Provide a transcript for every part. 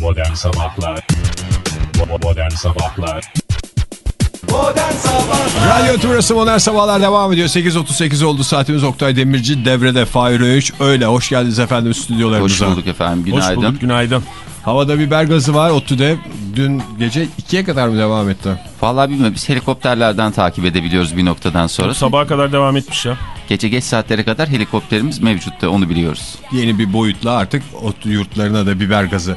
Modern Sabahlar Bo- Modern Sabahlar Radyo Tümrüt'ü Modern Sabahlar devam ediyor. 8.38 oldu saatimiz Oktay Demirci devrede Fahir Öğünç. Öyle hoş geldiniz efendim stüdyolarımıza. Hoş bulduk efendim. Hoş Günaydın. bulduk, günaydın. Havada biber gazı var ODTÜ'de. Dün gece 2'ye kadar mı devam etti? Vallahi bilmiyorum biz helikopterlerden takip edebiliyoruz bir noktadan sonra. Sabaha kadar devam etmiş ya. Gece geç saatlere kadar helikopterimiz mevcutta onu biliyoruz. Yeni bir boyutla artık ODTÜ yurtlarına da biber gazı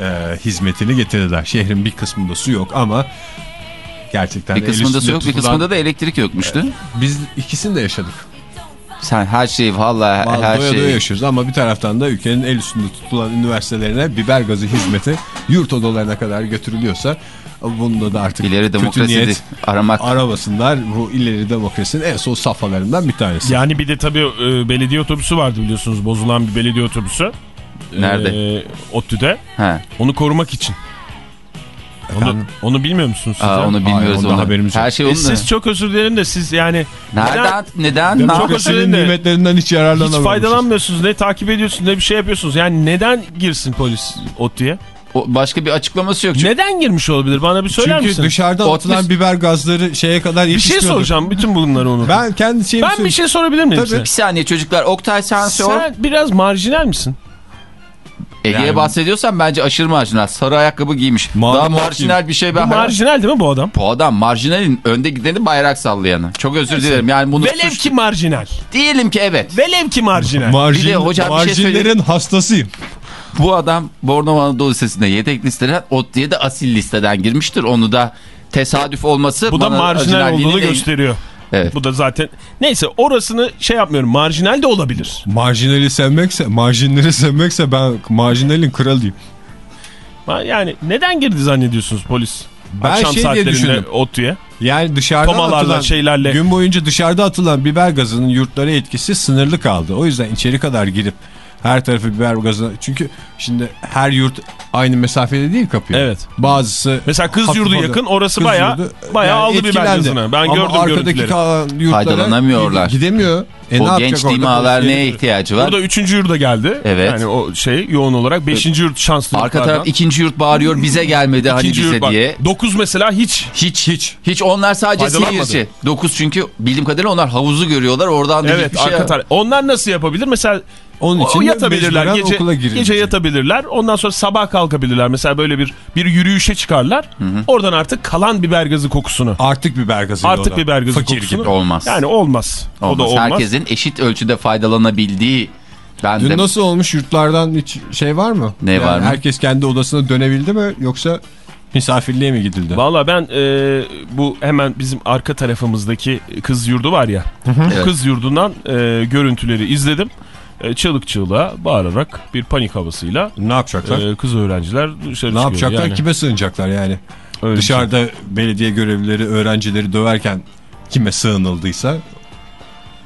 e, hizmetini getirdiler. Şehrin bir kısmında su yok ama gerçekten Bir kısmında su yok bir tutulan- kısmında da elektrik yokmuştu. Biz ikisini de yaşadık. Sen her şeyi vallahi Vallahi her doya doya şeyi. yaşıyoruz ama bir taraftan da ülkenin el üstünde tutulan üniversitelerine biber gazı hizmeti yurt odalarına kadar götürülüyorsa bunda da artık İleri kötü demokrasi niyet aramak. aramasınlar. Bu ileri demokrasinin en son safhalarından bir tanesi. Yani bir de tabii e, belediye otobüsü vardı biliyorsunuz. Bozulan bir belediye otobüsü. Nerede? E, ODTÜ'de. He. Onu korumak için. Onu, onu bilmiyor musunuz siz? Aa, onu bilmiyoruz ondan onu. haberimiz yok. Her şey E, onun. siz çok özür dilerim de siz yani Nereden? Neden? Ne Çok özür dilerim de- nimetlerinden hiç hiç yararlanamamışız. faydalanmıyorsunuz. Ne takip ediyorsunuz ne bir şey yapıyorsunuz. Yani neden girsin polis ODTÜ'ye? O, başka bir açıklaması yok. Çünkü Neden girmiş olabilir? Bana bir söyler Çünkü misin? dışarıda Ot- atılan biber gazları şeye kadar Bir şey soracağım. Bütün bunları unut. Ben, Ben kendi şeyimi bir şey sorabilir miyim Tabii. size? bir saniye çocuklar Oktay sen sor. Sen biraz marjinal misin? Ege'ye Yani- bahsediyorsan bence aşırı marjinal. Sarı ayakkabı giymiş. Mavi Daha marjinal bir şey Bu ben... marjinal değil mi bu adam? Bu adam marjinalin önde gideni bayrak sallayanı. Çok özür dilerim. Yani bunu Velev suç- ki marjinal. diyelim ki evet. Velev ki marjinal. Marjin, Bir de hocam bir şey marjinlerin hastasıyım. Bu adam Bornova Anadolu Lisesi'nde yedek listeden ot diye de asil listeden girmiştir. Onu da tesadüf olması Bu da marjinal olduğunu en- gösteriyor. Evet. Bu da zaten neyse orasını şey yapmıyorum. Marjinal de olabilir. Marjinali sevmekse, marjinleri sevmekse ben marjinalin kralıyım. Yani neden girdi zannediyorsunuz polis? Ben Akşam şey diye saatlerinde düşündüm. ODTÜ'ye. Yani dışarıda Tomalarla, atılan, şeylerle. gün boyunca dışarıda atılan biber gazının yurtlara etkisi sınırlı kaldı. O yüzden içeri kadar girip her tarafı biber gazı... Çünkü şimdi her yurt aynı mesafede değil kapıya. Evet. Bazısı... Mesela kız yurdu yakın orası Kız bayağı yurdu, bayağı yani aldı biber gazını. Ben Ama gördüm arkadaki kalan yurtlara Faydalanamıyorlar. Gidemiyor. E ne o genç Polis neye ihtiyacı var? Burada üçüncü yurda geldi. Evet. Yani o şey yoğun olarak. Beşinci yurt şanslı Arka taraf ikinci yurt bağırıyor bize gelmedi hani bize yurt bak. diye. Dokuz mesela hiç. Hiç hiç. Hiç onlar sadece seyirci. 9 çünkü bildiğim kadarıyla onlar havuzu görüyorlar. Oradan da Evet hiçbir şey. arka taraf. Onlar nasıl yapabilir? Mesela Onun o için de yatabilirler. Gece, okula gece yatabilirler. Ondan sonra sabah kalkabilirler. Mesela böyle bir bir yürüyüşe çıkarlar. Oradan artık kalan biber gazı kokusunu. Artık biber gazı Artık biber gazı Fakir kokusunu. gibi. Olmaz. Yani olmaz. O da Olmaz. olmaz. Herkesin eşit ölçüde faydalanabildiği ben Dün de nasıl olmuş yurtlardan hiç şey var mı? Ne var mı? Herkes kendi odasına dönebildi mi yoksa misafirliğe mi gidildi? Valla ben e, bu hemen bizim arka tarafımızdaki kız yurdu var ya. Evet. O kız yurdundan e, görüntüleri izledim. E, çığlık çığlığa bağırarak bir panik havasıyla Ne yapacaklar? e, kız öğrenciler dışarı ne çıkıyor. yapacaklar? Yani. Kime sığınacaklar yani? Öyle bir şey. Dışarıda belediye görevlileri öğrencileri döverken kime sığınıldıysa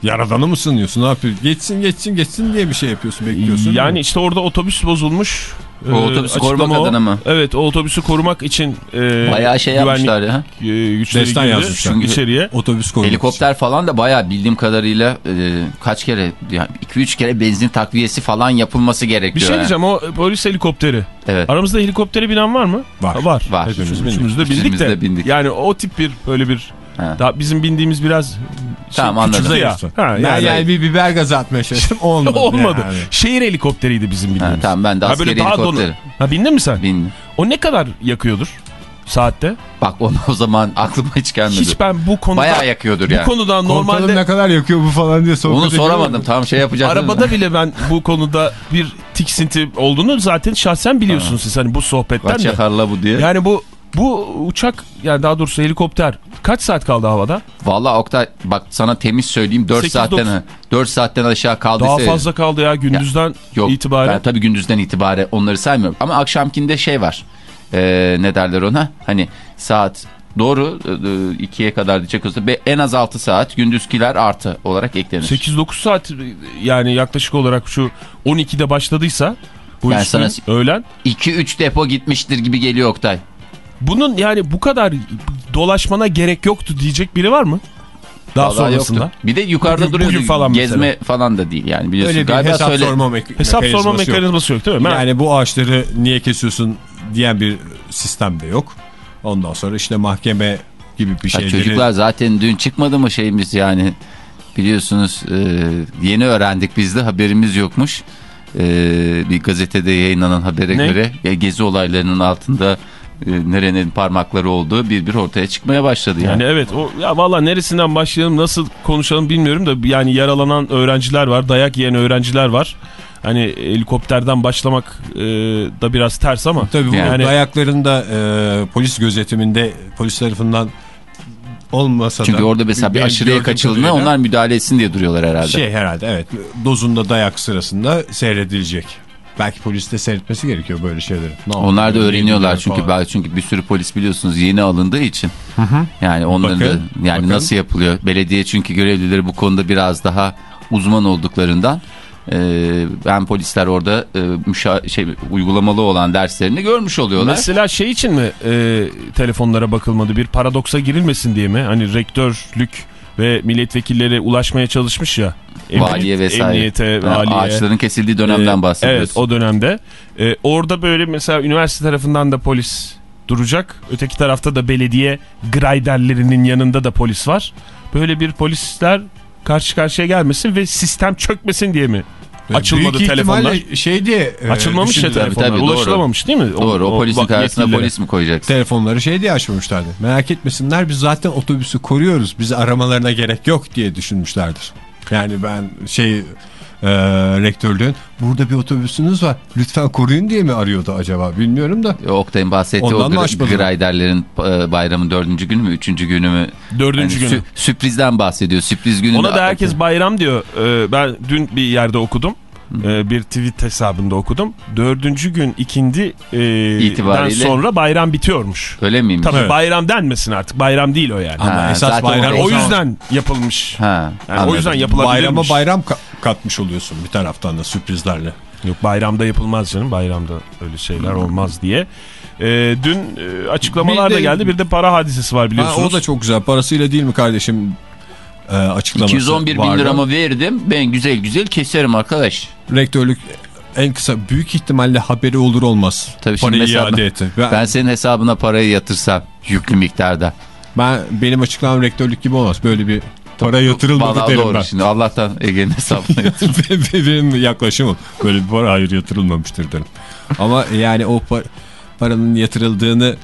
Yaradanı mı sığınıyorsun? Ne yapıyorsun? Geçsin geçsin geçsin diye bir şey yapıyorsun bekliyorsun. Yani işte orada otobüs bozulmuş. O otobüsü korumak o. adına mı? Evet o otobüsü korumak için e, bayağı şey yapmışlar ya. e, güçleri Destan yazmışlar. Çünkü içeriye. otobüs koruması. Helikopter falan da bayağı bildiğim kadarıyla e, kaç kere yani 2-3 kere benzin takviyesi falan yapılması gerekiyor. Bir şey yani. diyeceğim o polis helikopteri. Evet. Aramızda helikoptere binen var mı? Var. Ha, var. Var. Hepimiz Üçümüz üçümüz de bindik Üçümüz de. de bindik. Yani o tip bir böyle bir Ha. daha bizim bindiğimiz biraz Tamam, anladım. ya. Ha, Ben yani, yani, bir biber gazı atmaya çalıştım olmadı. olmadı. yani. Şehir helikopteriydi bizim Ha, bildiğimiz. tamam ben de Ha, böyle askeri helikopteri. donu- Ha bindin mi sen? Bindim. O ne kadar yakıyordur saatte? Bak onu o zaman aklıma hiç gelmedi. Hiç ben bu konuda Bayağı yakıyordur bu yani. konudan Komutanım normalde ne kadar yakıyor bu falan diye sohbet Onu soramadım ediyorum. tam şey yapacağız. arabada bile ben bu konuda bir tiksinti olduğunu zaten şahsen biliyorsunuz siz hani bu sohbetten Kaç de. yakarla bu diye. Yani bu bu uçak yani daha doğrusu helikopter kaç saat kaldı havada? Vallahi Oktay bak sana temiz söyleyeyim 4 Sekiz, saatten dokuz. 4 saatten aşağı kaldıysa. Daha fazla kaldı ya gündüzden Yok itibaren. ben tabii gündüzden itibaren onları saymıyorum. Ama akşamkinde şey var. Ee, ne derler ona? Hani saat doğru 2'ye kadar diyecek olsa en az 6 saat gündüzkiler artı olarak eklenir. 8-9 saat yani yaklaşık olarak şu 12'de başladıysa bu Ben sana- öğlen. 2-3 depo gitmiştir gibi geliyor Oktay. Bunun yani bu kadar dolaşmana gerek yoktu diyecek biri var mı? Daha Vallahi sonrasında. yoktu. Bir de yukarıda Bugün- duruyordu. bugün falan Gezme falan da değil yani biliyorsun. Öyle bir Galiba hesap söyle... sorma mek- Hesap sorma mekanizması yok. mekanizması yok değil mi? Ben- Yani bu ağaçları niye kesiyorsun diyen bir sistem de yok. Ondan sonra işte mahkeme gibi bir şeyleri... çocuklar zaten dün çıkmadı mı şeyimiz yani biliyorsunuz e, yeni öğrendik biz de haberimiz yokmuş. E, bir gazetede yayınlanan habere Ne? göre ya, gezi olaylarının altında e, nerenin parmakları olduğu bir bir ortaya çıkmaya başladı yani. Yani evet o ya valla neresinden başlayalım nasıl konuşalım bilmiyorum da yani yaralanan öğrenciler var dayak yiyen öğrenciler var. Hani helikopterden başlamak e, da biraz ters ama. Tabii bu Yani- dayakların da e, polis gözetiminde polis tarafından olmasa Çünkü da... orada mesela bir aşırıya kaçıldığında onlar müdahale etsin diye duruyorlar herhalde. Şey herhalde evet dozunda dayak sırasında seyredilecek. Belki polis de seyretmesi gerekiyor böyle şeyleri. Ne Onlar da öğreniyorlar çünkü falan. belki çünkü bir sürü polis biliyorsunuz yeni alındığı için. Yani onların Bakın, da yani bakın. nasıl yapılıyor? Belediye çünkü görevlileri bu konuda biraz daha uzman olduklarından e, ben polisler orada e, müşa- şey uygulamalı olan derslerini görmüş oluyorlar. Mesela şey için mi e, telefonlara bakılmadı bir paradoksa girilmesin diye mi? Hani rektörlük ve milletvekilleri ulaşmaya çalışmış ya. Emniyet- Valiye vesaire. Emniyete, Yani valiye. ağaçların kesildiği dönemden Ee, bahsediyoruz. Evet o dönemde. Ee, orada böyle mesela üniversite tarafından da polis duracak. Öteki tarafta da belediye grayderlerinin yanında da polis var. Böyle bir polisler karşı karşıya gelmesin ve sistem çökmesin diye mi? Açılmadı Büyük telefonlar. Şey diye e, Açılmamış ya telefonlar. tabii. Ulaşılamamış değil mi? Doğru o, polisin bak- karşısına yetkililere. polis mi koyacaksın? Telefonları şey diye açmamışlardı. Merak etmesinler biz zaten otobüsü koruyoruz. Bizi aramalarına gerek yok diye düşünmüşlerdir. Yani ben şey e, rektörlüğün burada bir otobüsünüz var lütfen koruyun diye mi arıyordu acaba bilmiyorum da. E, Oktay'ın bahsettiği Ondan o grayderlerin e, bayramın dördüncü günü mü üçüncü günü mü? Dördüncü Yani günü. sü- sürprizden bahsediyor. Sürpriz günü. Ona da herkes bayram diyor. Ee, ben dün bir yerde okudum. Ee, bir tweet hesabında okudum. Dördüncü gün ikindi e, İtibariyle. sonra bayram bitiyormuş. Öyle miymiş? Tabii Evet. bayram denmesin artık. Bayram değil o yani. Ama Ha, esas bayram o yüzden yapılmış. Ha, Yani o yüzden yapılabilirmiş. Bayrama bayram katmış oluyorsun bir taraftan da sürprizlerle. Yok bayramda yapılmaz canım. Bayramda öyle şeyler olmaz diye. Ee, dün e, açıklamalar Bir da geldi. Bir de para hadisesi var Ha, biliyorsunuz. o da çok güzel parasıyla değil mi kardeşim e, açıklaması 211 bin vardı. liramı verdim. Ben güzel güzel keserim arkadaş. Rektörlük en kısa büyük ihtimalle haberi olur olmaz. Tabii şimdi Parayı mesela iade etti. Ben, Ben senin hesabına parayı yatırsam yüklü miktarda. ben benim açıklamam rektörlük gibi olmaz. Böyle bir para yatırılmadı Vallahi derim doğru. ben. Şimdi Allah'tan Ege'nin hesabına yatır. benim yaklaşımım. Böyle bir para hayır yatırılmamıştır derim. Ama yani o par- paranın yatırıldığını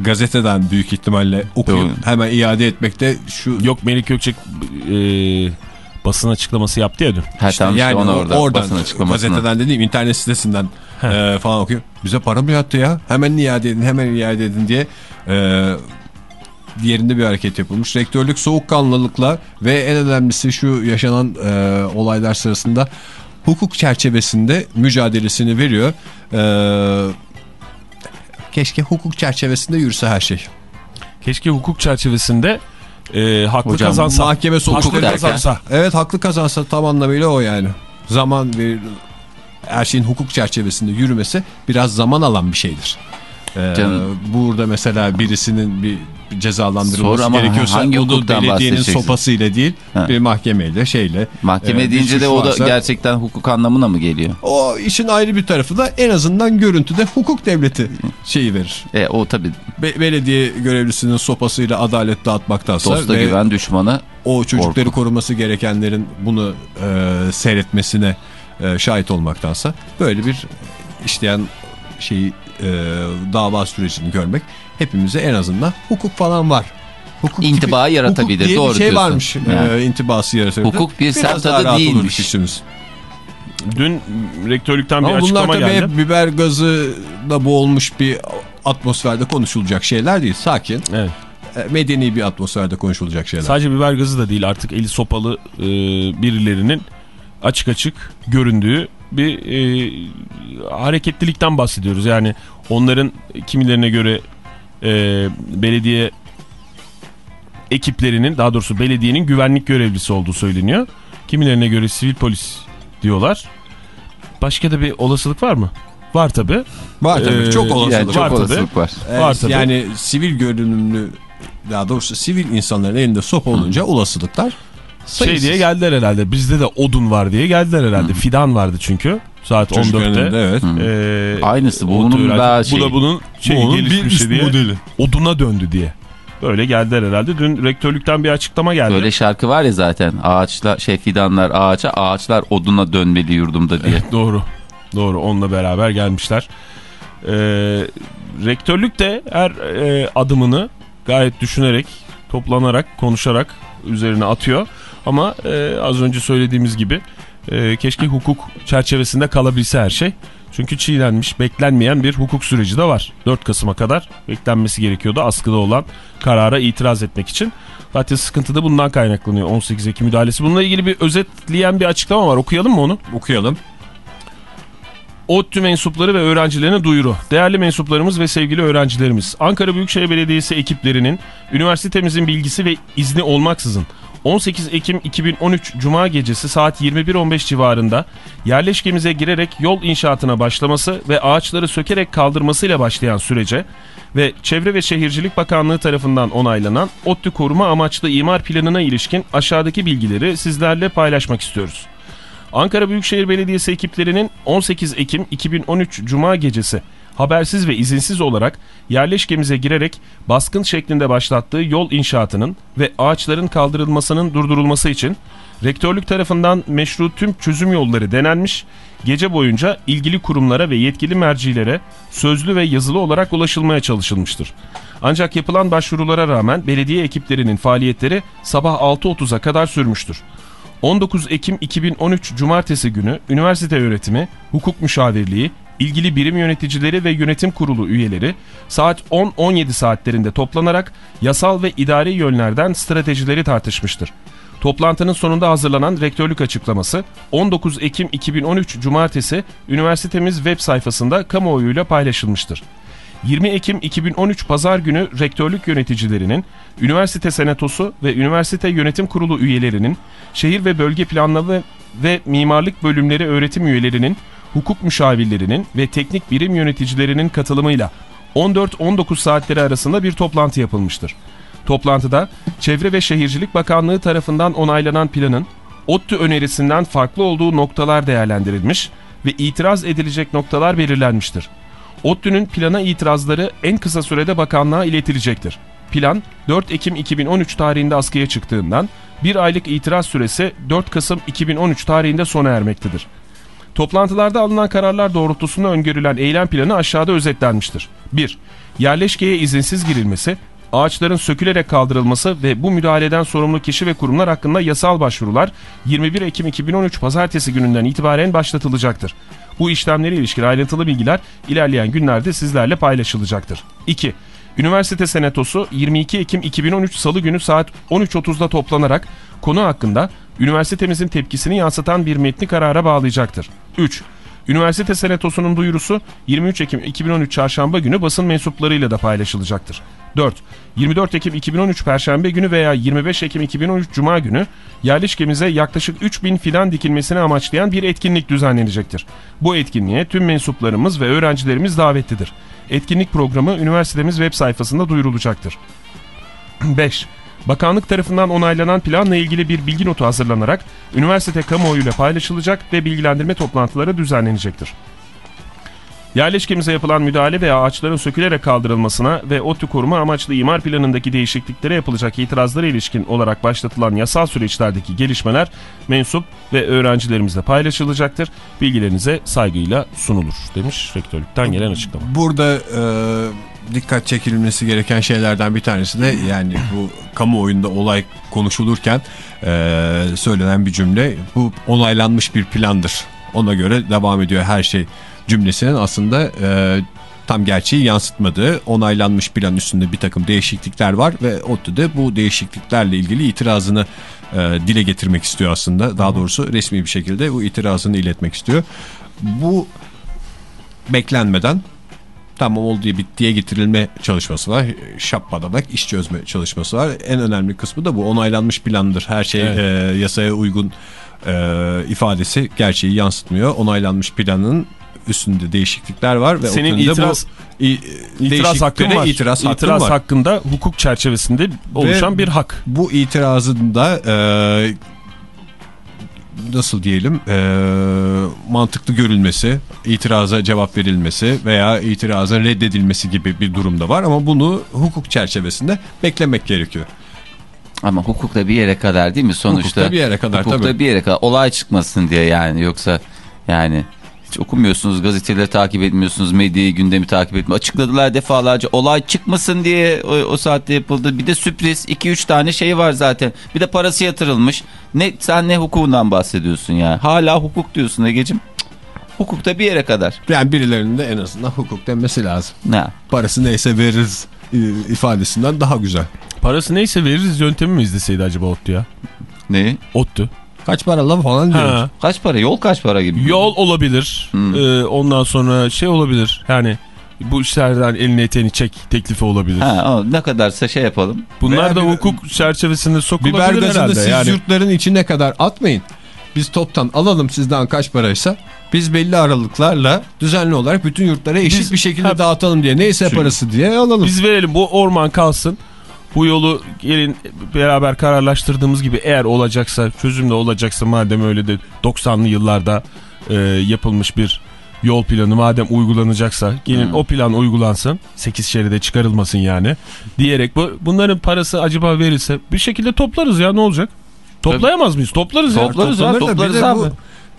gazeteden büyük ihtimalle okuyup Doğru. hemen iade etmekte şu Yok Melik Gökçek e, basın açıklaması yaptı ya dün. Ha, İşte tamam işte yani onu o- orada oradan basın açıklamasını. gazeteden dediğim internet sitesinden e, falan okuyor. Bize para mı yattı ya? Hemen iade edin, hemen iade edin diye e, diğerinde bir hareket yapılmış. Rektörlük soğukkanlılıkla ve en önemlisi şu yaşanan e, olaylar sırasında hukuk çerçevesinde mücadelesini veriyor. E, keşke hukuk çerçevesinde yürüse her şey. Keşke hukuk çerçevesinde e, haklı Hocam, kazansa. Mahkeme sonuçları kazansa. Evet haklı kazansa tam anlamıyla o yani. Zaman ve her şeyin hukuk çerçevesinde yürümesi biraz zaman alan bir şeydir. Ee, Canım. burada mesela birisinin bir cezalandırılması Sor ama gerekiyorsa hangi onu hukuktan belediyenin sopasıyla değil Ha. bir mahkemeyle şeyle. Mahkeme e, deyince de o da varsa- gerçekten hukuk anlamına mı geliyor? O işin ayrı bir tarafı da en azından görüntüde hukuk devleti şeyi verir. E, o tabii Be- belediye görevlisinin sopasıyla adalet dağıtmaktansa dosta ve güven düşmana o çocukları Korku. koruması gerekenlerin bunu e, seyretmesine e, şahit olmaktansa böyle bir işleyen şeyi e, dava sürecini görmek hepimize en azından hukuk falan var. Hukuk İntiba gibi- yaratabilir, Hukuk diye doğru bir şey diyorsun. varmış. Yani. E, intibası yaratabilir. Hukuk bir Biraz daha rahat değilmiş. işimiz. Dün rektörlükten bir Ama bunlar açıklama tabii geldi. hep biber gazı da boğulmuş bir atmosferde konuşulacak şeyler değil. Sakin, Evet. e, medeni bir atmosferde konuşulacak şeyler. Sadece biber gazı da değil artık eli sopalı e, birilerinin açık açık göründüğü bir e, hareketlilikten bahsediyoruz. Yani onların kimilerine göre e, belediye ekiplerinin daha doğrusu belediyenin güvenlik görevlisi olduğu söyleniyor. Kimilerine göre sivil polis diyorlar. Başka da bir olasılık var mı? Var tabi. Var tabii Ee, çok olasılık. yani çok var tabii. olasılık var. Evet, Var tabii. Yani sivil görünümlü daha doğrusu sivil insanların elinde sopa olunca olasılıklar Şey sayısız. diye geldiler herhalde. Bizde de odun var diye geldiler herhalde. Fidan vardı çünkü. Saat Çocuk 14'te. önünde, evet. Ee, Aynısı, bu bunun daha Bu şey. da bunun şey, Bu onun bir üst diye. modeli. Oduna döndü diye. Böyle geldiler herhalde. Dün rektörlükten bir açıklama geldi. Böyle şarkı var ya zaten ağaçlar şey fidanlar ağaça ağaçlar oduna dönmeli yurdumda diye. Doğru. Doğru. Onunla beraber gelmişler. Ee, rektörlük de her e, adımını gayet düşünerek, toplanarak, konuşarak üzerine atıyor. Ama e, az önce söylediğimiz gibi e, keşke hukuk çerçevesinde kalabilse her şey. Çünkü çiğnenmiş, beklenmeyen bir hukuk süreci de var. 4 Kasım'a kadar beklenmesi gerekiyordu askıda olan karara itiraz etmek için. Zaten sıkıntı da bundan kaynaklanıyor 18 Ekim müdahalesi. Bununla ilgili bir özetleyen bir açıklama var. Okuyalım mı onu? Okuyalım. ODTÜ mensupları ve öğrencilerine duyuru. Değerli mensuplarımız ve sevgili öğrencilerimiz, Ankara Büyükşehir Belediyesi ekiplerinin üniversitemizin bilgisi ve izni olmaksızın 18 Ekim 2013 Cuma gecesi saat 21.15 civarında yerleşkemize girerek yol inşaatına başlaması ve ağaçları sökerek kaldırmasıyla başlayan sürece ve Çevre ve Şehircilik Bakanlığı tarafından onaylanan ODTÜ koruma amaçlı imar planına ilişkin aşağıdaki bilgileri sizlerle paylaşmak istiyoruz. Ankara Büyükşehir Belediyesi ekiplerinin 18 Ekim 2013 Cuma gecesi habersiz ve izinsiz olarak yerleşkemize girerek baskın şeklinde başlattığı yol inşaatının ve ağaçların kaldırılmasının durdurulması için rektörlük tarafından meşru tüm çözüm yolları denenmiş, gece boyunca ilgili kurumlara ve yetkili mercilere sözlü ve yazılı olarak ulaşılmaya çalışılmıştır. Ancak yapılan başvurulara rağmen belediye ekiplerinin faaliyetleri sabah 6.30'a kadar sürmüştür. 19 Ekim 2013 Cumartesi günü üniversite öğretimi, hukuk müşavirliği, ilgili birim yöneticileri ve yönetim kurulu üyeleri saat 10-17 saatlerinde toplanarak yasal ve idari yönlerden stratejileri tartışmıştır. Toplantının sonunda hazırlanan rektörlük açıklaması 19 Ekim 2013 Cumartesi üniversitemiz web sayfasında kamuoyuyla paylaşılmıştır. 20 Ekim 2013 Pazar günü rektörlük yöneticilerinin, üniversite senatosu ve üniversite yönetim kurulu üyelerinin, şehir ve bölge planlama ve mimarlık bölümleri öğretim üyelerinin, hukuk müşavirlerinin ve teknik birim yöneticilerinin katılımıyla 14-19 saatleri arasında bir toplantı yapılmıştır. Toplantıda Çevre ve Şehircilik Bakanlığı tarafından onaylanan planın ODTÜ önerisinden farklı olduğu noktalar değerlendirilmiş ve itiraz edilecek noktalar belirlenmiştir. ODTÜ'nün plana itirazları en kısa sürede bakanlığa iletilecektir. Plan 4 Ekim 2013 tarihinde askıya çıktığından bir aylık itiraz süresi 4 Kasım 2013 tarihinde sona ermektedir. Toplantılarda alınan kararlar doğrultusunda öngörülen eylem planı aşağıda özetlenmiştir. 1. Yerleşkeye izinsiz girilmesi, ağaçların sökülerek kaldırılması ve bu müdahaleden sorumlu kişi ve kurumlar hakkında yasal başvurular 21 Ekim 2013 Pazartesi gününden itibaren başlatılacaktır. Bu işlemlere ilişkin ayrıntılı bilgiler ilerleyen günlerde sizlerle paylaşılacaktır. 2. Üniversite Senatosu 22 Ekim 2013 Salı günü saat 13.30'da toplanarak konu hakkında üniversitemizin tepkisini yansıtan bir metni karara bağlayacaktır. 3. Üniversite Senatosu'nun duyurusu 23 Ekim 2013 Çarşamba günü basın mensuplarıyla da paylaşılacaktır. 4. 24 Ekim 2013 Perşembe günü veya 25 Ekim 2013 Cuma günü yerleşkemize yaklaşık 3000 fidan dikilmesini amaçlayan bir etkinlik düzenlenecektir. Bu etkinliğe tüm mensuplarımız ve öğrencilerimiz davetlidir. Etkinlik programı üniversitemiz web sayfasında duyurulacaktır. 5. Bakanlık tarafından onaylanan planla ilgili bir bilgi notu hazırlanarak üniversite kamuoyuyla paylaşılacak ve bilgilendirme toplantıları düzenlenecektir. Yerleşkemize yapılan müdahale veya ağaçların sökülerek kaldırılmasına ve ODTÜ koruma amaçlı imar planındaki değişikliklere yapılacak itirazlara ilişkin olarak başlatılan yasal süreçlerdeki gelişmeler mensup ve öğrencilerimizle paylaşılacaktır. Bilgilerinize saygıyla sunulur demiş rektörlükten gelen açıklama. Burada e, dikkat çekilmesi gereken şeylerden bir tanesi de yani bu kamuoyunda olay konuşulurken e, söylenen bir cümle bu onaylanmış bir plandır. Ona göre devam ediyor her şey cümlesinin aslında e, tam gerçeği yansıtmadığı onaylanmış plan üstünde bir takım değişiklikler var ve ODTÜ bu değişikliklerle ilgili itirazını e, dile getirmek istiyor aslında. Daha doğrusu resmi bir şekilde bu itirazını iletmek istiyor. Bu beklenmeden tamam oldu diye bittiye getirilme çalışması var. Şapmadanak iş çözme çalışması var. En önemli kısmı da bu onaylanmış plandır. Her şey Evet. e, yasaya uygun e, ifadesi gerçeği yansıtmıyor. Onaylanmış planın üstünde değişiklikler var ve Senin itiraz- bu i- İtiraz hakkın var. itiraz hakkın İtiraz var. hakkında hukuk çerçevesinde oluşan Ve bir hak. Bu itirazın da e, nasıl diyelim e, mantıklı görülmesi, itiraza cevap verilmesi veya itirazın reddedilmesi gibi bir durumda var ama bunu hukuk çerçevesinde beklemek gerekiyor. Ama hukukta bir yere kadar değil mi sonuçta? Hukukta bir yere kadar Hukukta tabii. bir yere kadar olay çıkmasın diye yani yoksa yani hiç okumuyorsunuz gazeteleri takip etmiyorsunuz medyayı gündemi takip etmiyor. Açıkladılar defalarca olay çıkmasın diye o, o saatte yapıldı. Bir de sürpriz 2-3 tane şey var zaten. Bir de parası yatırılmış. Ne sen ne hukukundan bahsediyorsun ya? Hala hukuk diyorsun Ege'cim. Hukukta bir yere kadar. Yani birilerinin de en azından hukuk denmesi lazım. Ne? Parası neyse veririz e, ifadesinden daha güzel. Parası neyse veririz yöntemi mi izleseydi acaba Ottu ya? Ne? Ottu. Kaç paralı falan diyoruz. Ha. Kaç para? Yol kaç para gibi? Yol olabilir. Hmm. Ee, ondan sonra şey olabilir. Yani bu işlerden elini eteğini çek teklifi olabilir. Ha, o ne kadarsa şey yapalım. Bunlar Veya da bir- hukuk çerçevesinde Biber sokulabilir gazını herhalde. siz Yani. yurtların içine kadar atmayın. Biz toptan alalım sizden kaç paraysa. Biz belli aralıklarla düzenli olarak bütün yurtlara eşit Biz- bir şekilde Ha- dağıtalım diye. Neyse Çünkü- parası diye alalım. Biz verelim bu orman kalsın. Bu yolu gelin beraber kararlaştırdığımız gibi eğer olacaksa çözümle olacaksa madem öyle de 90'lı yıllarda e, yapılmış bir yol planı madem uygulanacaksa gelin Hmm. o plan uygulansın 8 şeride çıkarılmasın yani diyerek bu bunların parası acaba verilse bir şekilde toplarız ya ne olacak? Toplayamaz mıyız? Toplarız ya. Toplarız ya, toplarız abi. bu-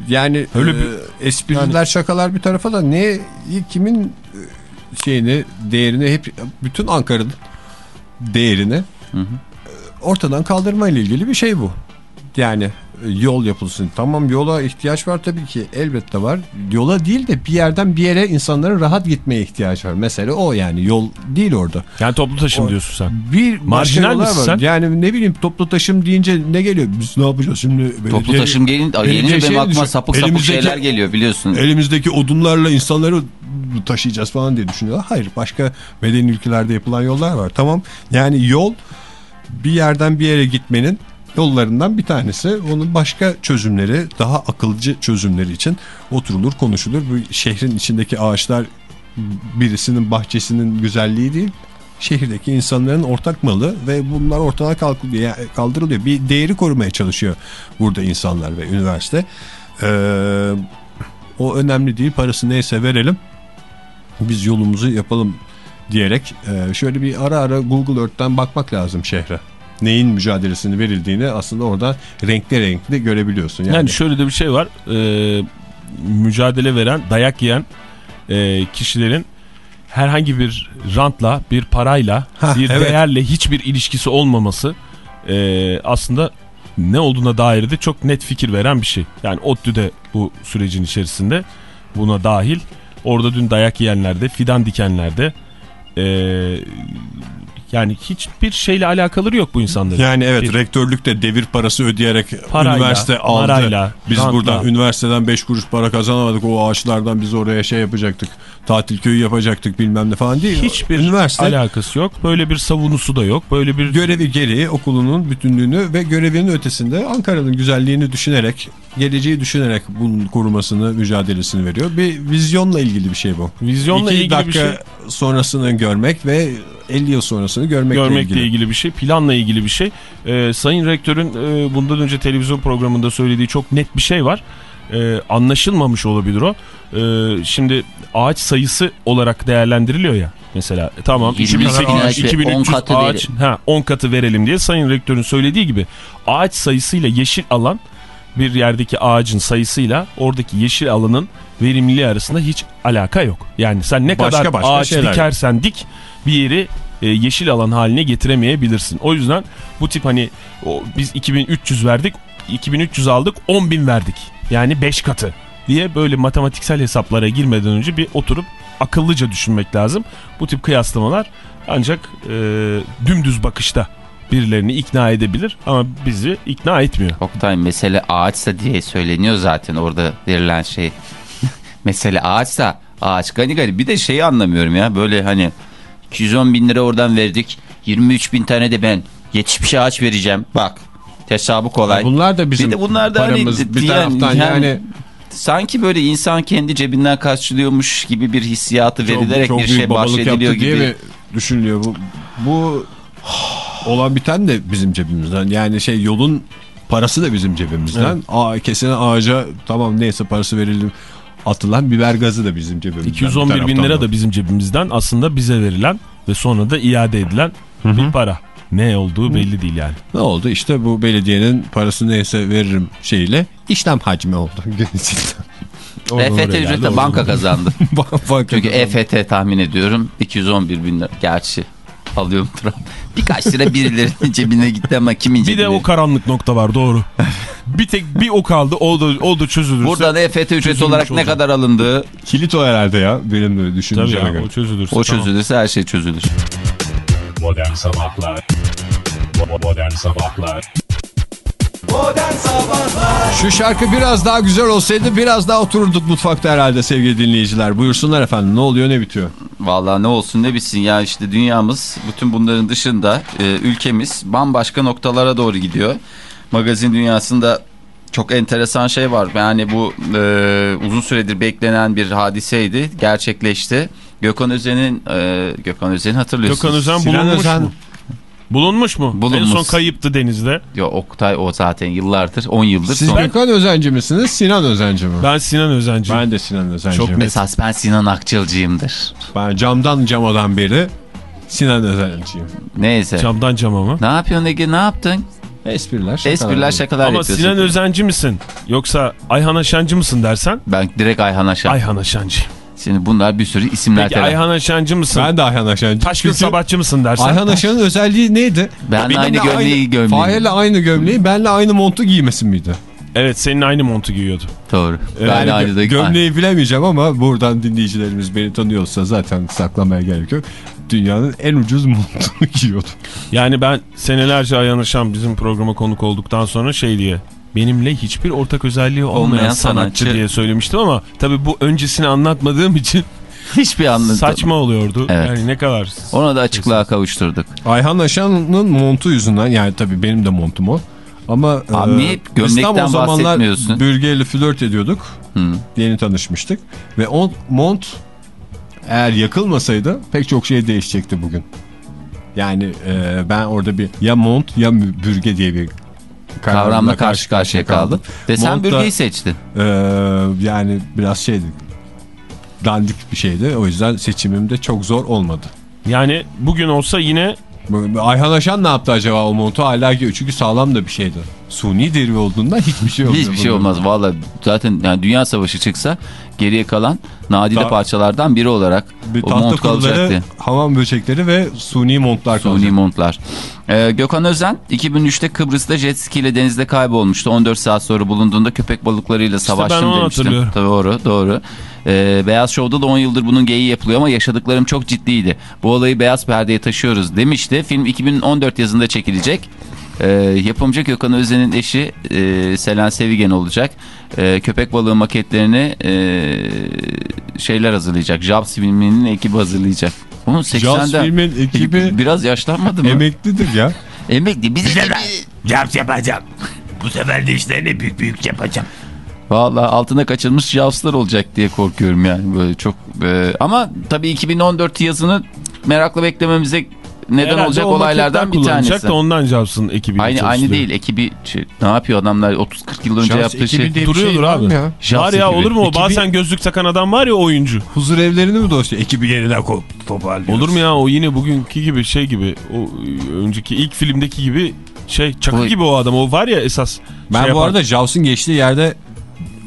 Yani Öyle öyle bir- espriler şakalar bir tarafa da ne kimin e, şeyini değerini hep bütün Ankara'nın değerini Hı hı. e, ortadan kaldırma ile ilgili bir şey bu. Yani e, yol yapılsın. Tamam yola ihtiyaç var tabii ki elbette var. Yola değil de bir yerden bir yere insanların rahat gitmeye ihtiyaç var. Mesela o yani yol değil orada. Yani toplu taşım O- diyorsun sen. Bir Marjinal misin var. sen? Yani ne bileyim toplu taşım deyince ne geliyor? Biz ne yapacağız şimdi? Toplu Belediye- taşım gelin, belediye gelince şey benim aklıma düşün- sapık sapık şeyler geliyor biliyorsun. Elimizdeki odunlarla insanları taşıyacağız falan diye düşünüyorlar. Hayır başka medeni ülkelerde yapılan yollar var. Tamam yani yol bir yerden bir yere gitmenin yollarından bir tanesi. Onun başka çözümleri daha akılcı çözümleri için oturulur konuşulur. Bu şehrin içindeki ağaçlar birisinin bahçesinin güzelliği değil. Şehirdeki insanların ortak malı ve bunlar ortadan kaldırılıyor. Bir değeri korumaya çalışıyor burada insanlar ve üniversite. Ee, o önemli değil parası neyse verelim biz yolumuzu yapalım diyerek e, şöyle bir ara ara Google Earth'ten bakmak lazım şehre. Neyin mücadelesini verildiğini aslında orada renkli renkli görebiliyorsun. Yani, Yani şöyle de bir şey var. Ee, mücadele veren, dayak yiyen e, kişilerin herhangi bir rantla, bir parayla, Ha, bir evet. değerle hiçbir ilişkisi olmaması e, aslında ne olduğuna dair de çok net fikir veren bir şey. Yani ODTÜ de bu sürecin içerisinde buna dahil. Orada dün dayak yiyenler de, fidan dikenler de e, yani hiçbir şeyle alakaları yok bu insanların. Yani evet Bir- rektörlükte devir parası ödeyerek Parayla, üniversite aldı. marayla, biz rantla. buradan üniversiteden 5 kuruş para kazanamadık. O ağaçlardan biz oraya şey yapacaktık. Tatil köyü yapacaktık bilmem ne falan değil. Hiçbir üniversite alakası yok. Böyle bir savunusu da yok. Böyle bir görevi gereği okulunun bütünlüğünü ve görevinin ötesinde Ankara'nın güzelliğini düşünerek, geleceği düşünerek bunun korumasını, mücadelesini veriyor. Bir vizyonla ilgili bir şey bu. vizyonla İki ilgili dakika bir şey. sonrasını görmek ve 50 yıl sonrasını görmekle Görmekle ilgili. ilgili. bir şey, planla ilgili bir şey. Ee, Sayın Rektör'ün e, bundan önce televizyon programında söylediği çok net bir şey var. Ee, anlaşılmamış olabilir o. Ee, şimdi ağaç sayısı olarak değerlendiriliyor ya. Mesela e, tamam 22 2800, ağaç ve 2300 10 katı ağaç ha, 10 katı verelim diye Sayın Rektör'ün söylediği gibi ağaç sayısıyla yeşil alan bir yerdeki ağacın sayısıyla oradaki yeşil alanın verimliliği arasında hiç alaka yok. Yani sen ne Başka kadar başka ağaç şeyler. dikersen dik bir yeri e, yeşil alan haline getiremeyebilirsin. O yüzden bu tip hani biz 2300 verdik 2300 aldık 10.000 verdik. Yani 5 katı diye böyle matematiksel hesaplara girmeden önce bir oturup akıllıca düşünmek lazım. Bu tip kıyaslamalar ancak e, dümdüz bakışta birilerini ikna edebilir ama bizi ikna etmiyor. Oktay mesele ağaçsa diye söyleniyor zaten orada verilen şey. mesele ağaçsa ağaç gani gani. Bir de şeyi anlamıyorum ya böyle hani 210 bin lira oradan verdik. 23 bin tane de ben yetişmiş ağaç vereceğim. Bak hesabı kolay. Bunlar da bizim Bir de bunlar da hani paramız. bir yani- taraftan yani, yani- Sanki böyle insan kendi cebinden karşılıyormuş gibi bir hissiyatı çok, verilerek çok bir şey bahsediliyor yaptı diye gibi. mi düşünülüyor bu? Bu olan biten de bizim cebimizden. Yani şey yolun Parası da bizim cebimizden. Aa, kesilen ağaca tamam neyse parası verildi. Atılan biber gazı da bizim cebimizden. 211 Bir bin lira da bizim cebimizden aslında bize verilen ve sonra da iade edilen bir para. Ne olduğu belli değil yani. Ne oldu? İşte bu belediyenin parası neyse veririm şeyle işlem hacmi oldu gün içinde. EFT oradan banka kazandı. Banka Çünkü kazandı. EFT tahmin ediyorum 211 bin lira. Gerçi alıyorum Trump. Birkaç lira birilerinin cebine gitti ama kimin Bir cebine? de o karanlık nokta var doğru. bir tek bir o kaldı o da, o da çözülürse. Buradan EFT ücreti olarak ne olacak. kadar alındığı Kilit o herhalde ya benim de Tabii ya, göre. o çözülürse. o tamam. çözülürse her şey çözülür. Modern Sabahlar Modern Sabahlar Şu şarkı biraz daha güzel olsaydı biraz daha otururduk mutfakta herhalde sevgili dinleyiciler. Buyursunlar efendim ne oluyor ne bitiyor? Vallahi ne olsun ne bitsin ya işte dünyamız bütün bunların dışında e, ülkemiz bambaşka noktalara doğru gidiyor. Magazin dünyasında çok enteresan şey var. Yani bu e, uzun süredir beklenen bir hadiseydi. Gerçekleşti. Gökhan Özen'in e, Gökhan Özen'i hatırlıyorsunuz. Gökhan Özen Sinan bulunmuş Özen- mu? Bulunmuş mu? Bulunmuş. En son kayıptı denizde. Yo, Oktay o zaten yıllardır 10 yıldır Siz sonra. Gökhan Özenci misiniz Sinan Özenci mi? Ben Sinan Özenci. Ben de Sinan Özenciyim. Çok ben, Esas ben Sinan Akçılcıyımdır. ben camdan camadan beri Sinan Özenciyim. Neyse. Camdan cama mı? Ne yapıyorsun Ege ne yaptın? Espriler şakalar. Espriler şakalar Ama yapıyorsun. Sinan Özenci misin? Yoksa Ayhan Aşancı mısın dersen? Ben direkt Ayhan Aşan. Ayhan Aşancı. Şimdi bunlar bir sürü isimler. Peki. Ayhan Aşancı mısın? Ben de Ayhan Aşancı. Taşkın Çünkü Sabahçı mısın dersen? Ayhan Aşan'ın özelliği neydi? Ben Benimle aynı gömleği gömleği. Fahir'le aynı gömleği benle aynı montu giymesi miydi? Evet senin aynı montu giyiyordu. Doğru. Ben Yani aynı da gömleği bilemeyeceğim ama buradan dinleyicilerimiz beni tanıyorsa zaten saklamaya gerek yok. Dünyanın en ucuz montunu giyiyordu. Yani ben senelerce Ayhan Aşan bizim programa konuk olduktan sonra şey diye benimle hiçbir ortak özelliği olmayan, Olmayan sanatçı, sanatçı. diye söylemiştim ama tabii bu öncesini anlatmadığım için Hiçbir anlamda. saçma oluyordu. Evet. Yani ne kadar Ona da açıklığa kavuşturduk. Ayhan Aşan'ın montu yüzünden yani tabii benim de montum o. Ama Abi e, gömlekten biz o zamanlar bahsetmiyorsun? bürgeyle flört ediyorduk. Hı. Yeni tanışmıştık. Ve o mont eğer yakılmasaydı pek çok şey değişecekti bugün. Yani e, ben orada bir ya mont ya bürge diye bir Kavramla karşı karşıya kaldım. Ve sen Mont bürgeyi seçtin. e, yani biraz şeydi dandik bir şeydi. O yüzden seçimim de çok zor olmadı. yani bugün olsa yine Ayhan Aşan ne yaptı acaba o montu hala. Çünkü sağlam da bir şeydi. Suni deri olduğundan hiçbir şey olmuyor. Hiçbir şey olmaz. Valla zaten yani dünya savaşı çıksa geriye kalan nadide Ta- parçalardan biri olarak Bir o mont kalacaktı. hamam böcekleri ve suni montlar Suni kalacak. montlar. Ee, Gökhan Özen 2003'te Kıbrıs'ta jet ski ile denizde kaybolmuştu. 14 saat sonra bulunduğunda köpek balıklarıyla savaştım ben onu demiştim. hatırlıyorum. Doğru doğru. Ee, Beyaz Show'da da 10 yıldır bunun geyiği yapılıyor ama yaşadıklarım çok ciddiydi. Bu olayı beyaz perdeye taşıyoruz demişti. Film 2014 yazında çekilecek. Ee, yapımcı Gökhan Özen'in eşi e, Selen Sevigen olacak. Ee, köpek balığı maketlerini e, şeyler hazırlayacak. Jobs filminin ekibi hazırlayacak. Onun 80'den filmin ekibi biraz yaşlanmadı mı? emeklidir ya. Emekli. Biz Japs yapacağım. Bu sefer de işlerini büyük büyük yapacağım. Valla altına kaçırmış Jaws'lar olacak diye korkuyorum yani böyle çok. e, ama tabii 2014 yazını merakla beklememize neden herhalde olacak olaylardan bir tanesi. da ondan Jobs'ın ekibi Aynı aynı değil ekibi şey, ne yapıyor adamlar 30-40 yıl önce Jobs yaptığı şey. Duruyordur şey abi. ya? Jobs Var ya ekibi. olur mu o Ekibi- bazen gözlük takan adam var ya oyuncu. Huzur evlerini mi dolaşıyor? Ekibi yeniden toparlıyor. Olur mu ya o yine bugünkü gibi şey gibi o e, önceki ilk filmdeki gibi şey çakı Bu- gibi o adam o var ya esas. Ben şey bu yapan. arada Jaws'ın geçtiği yerde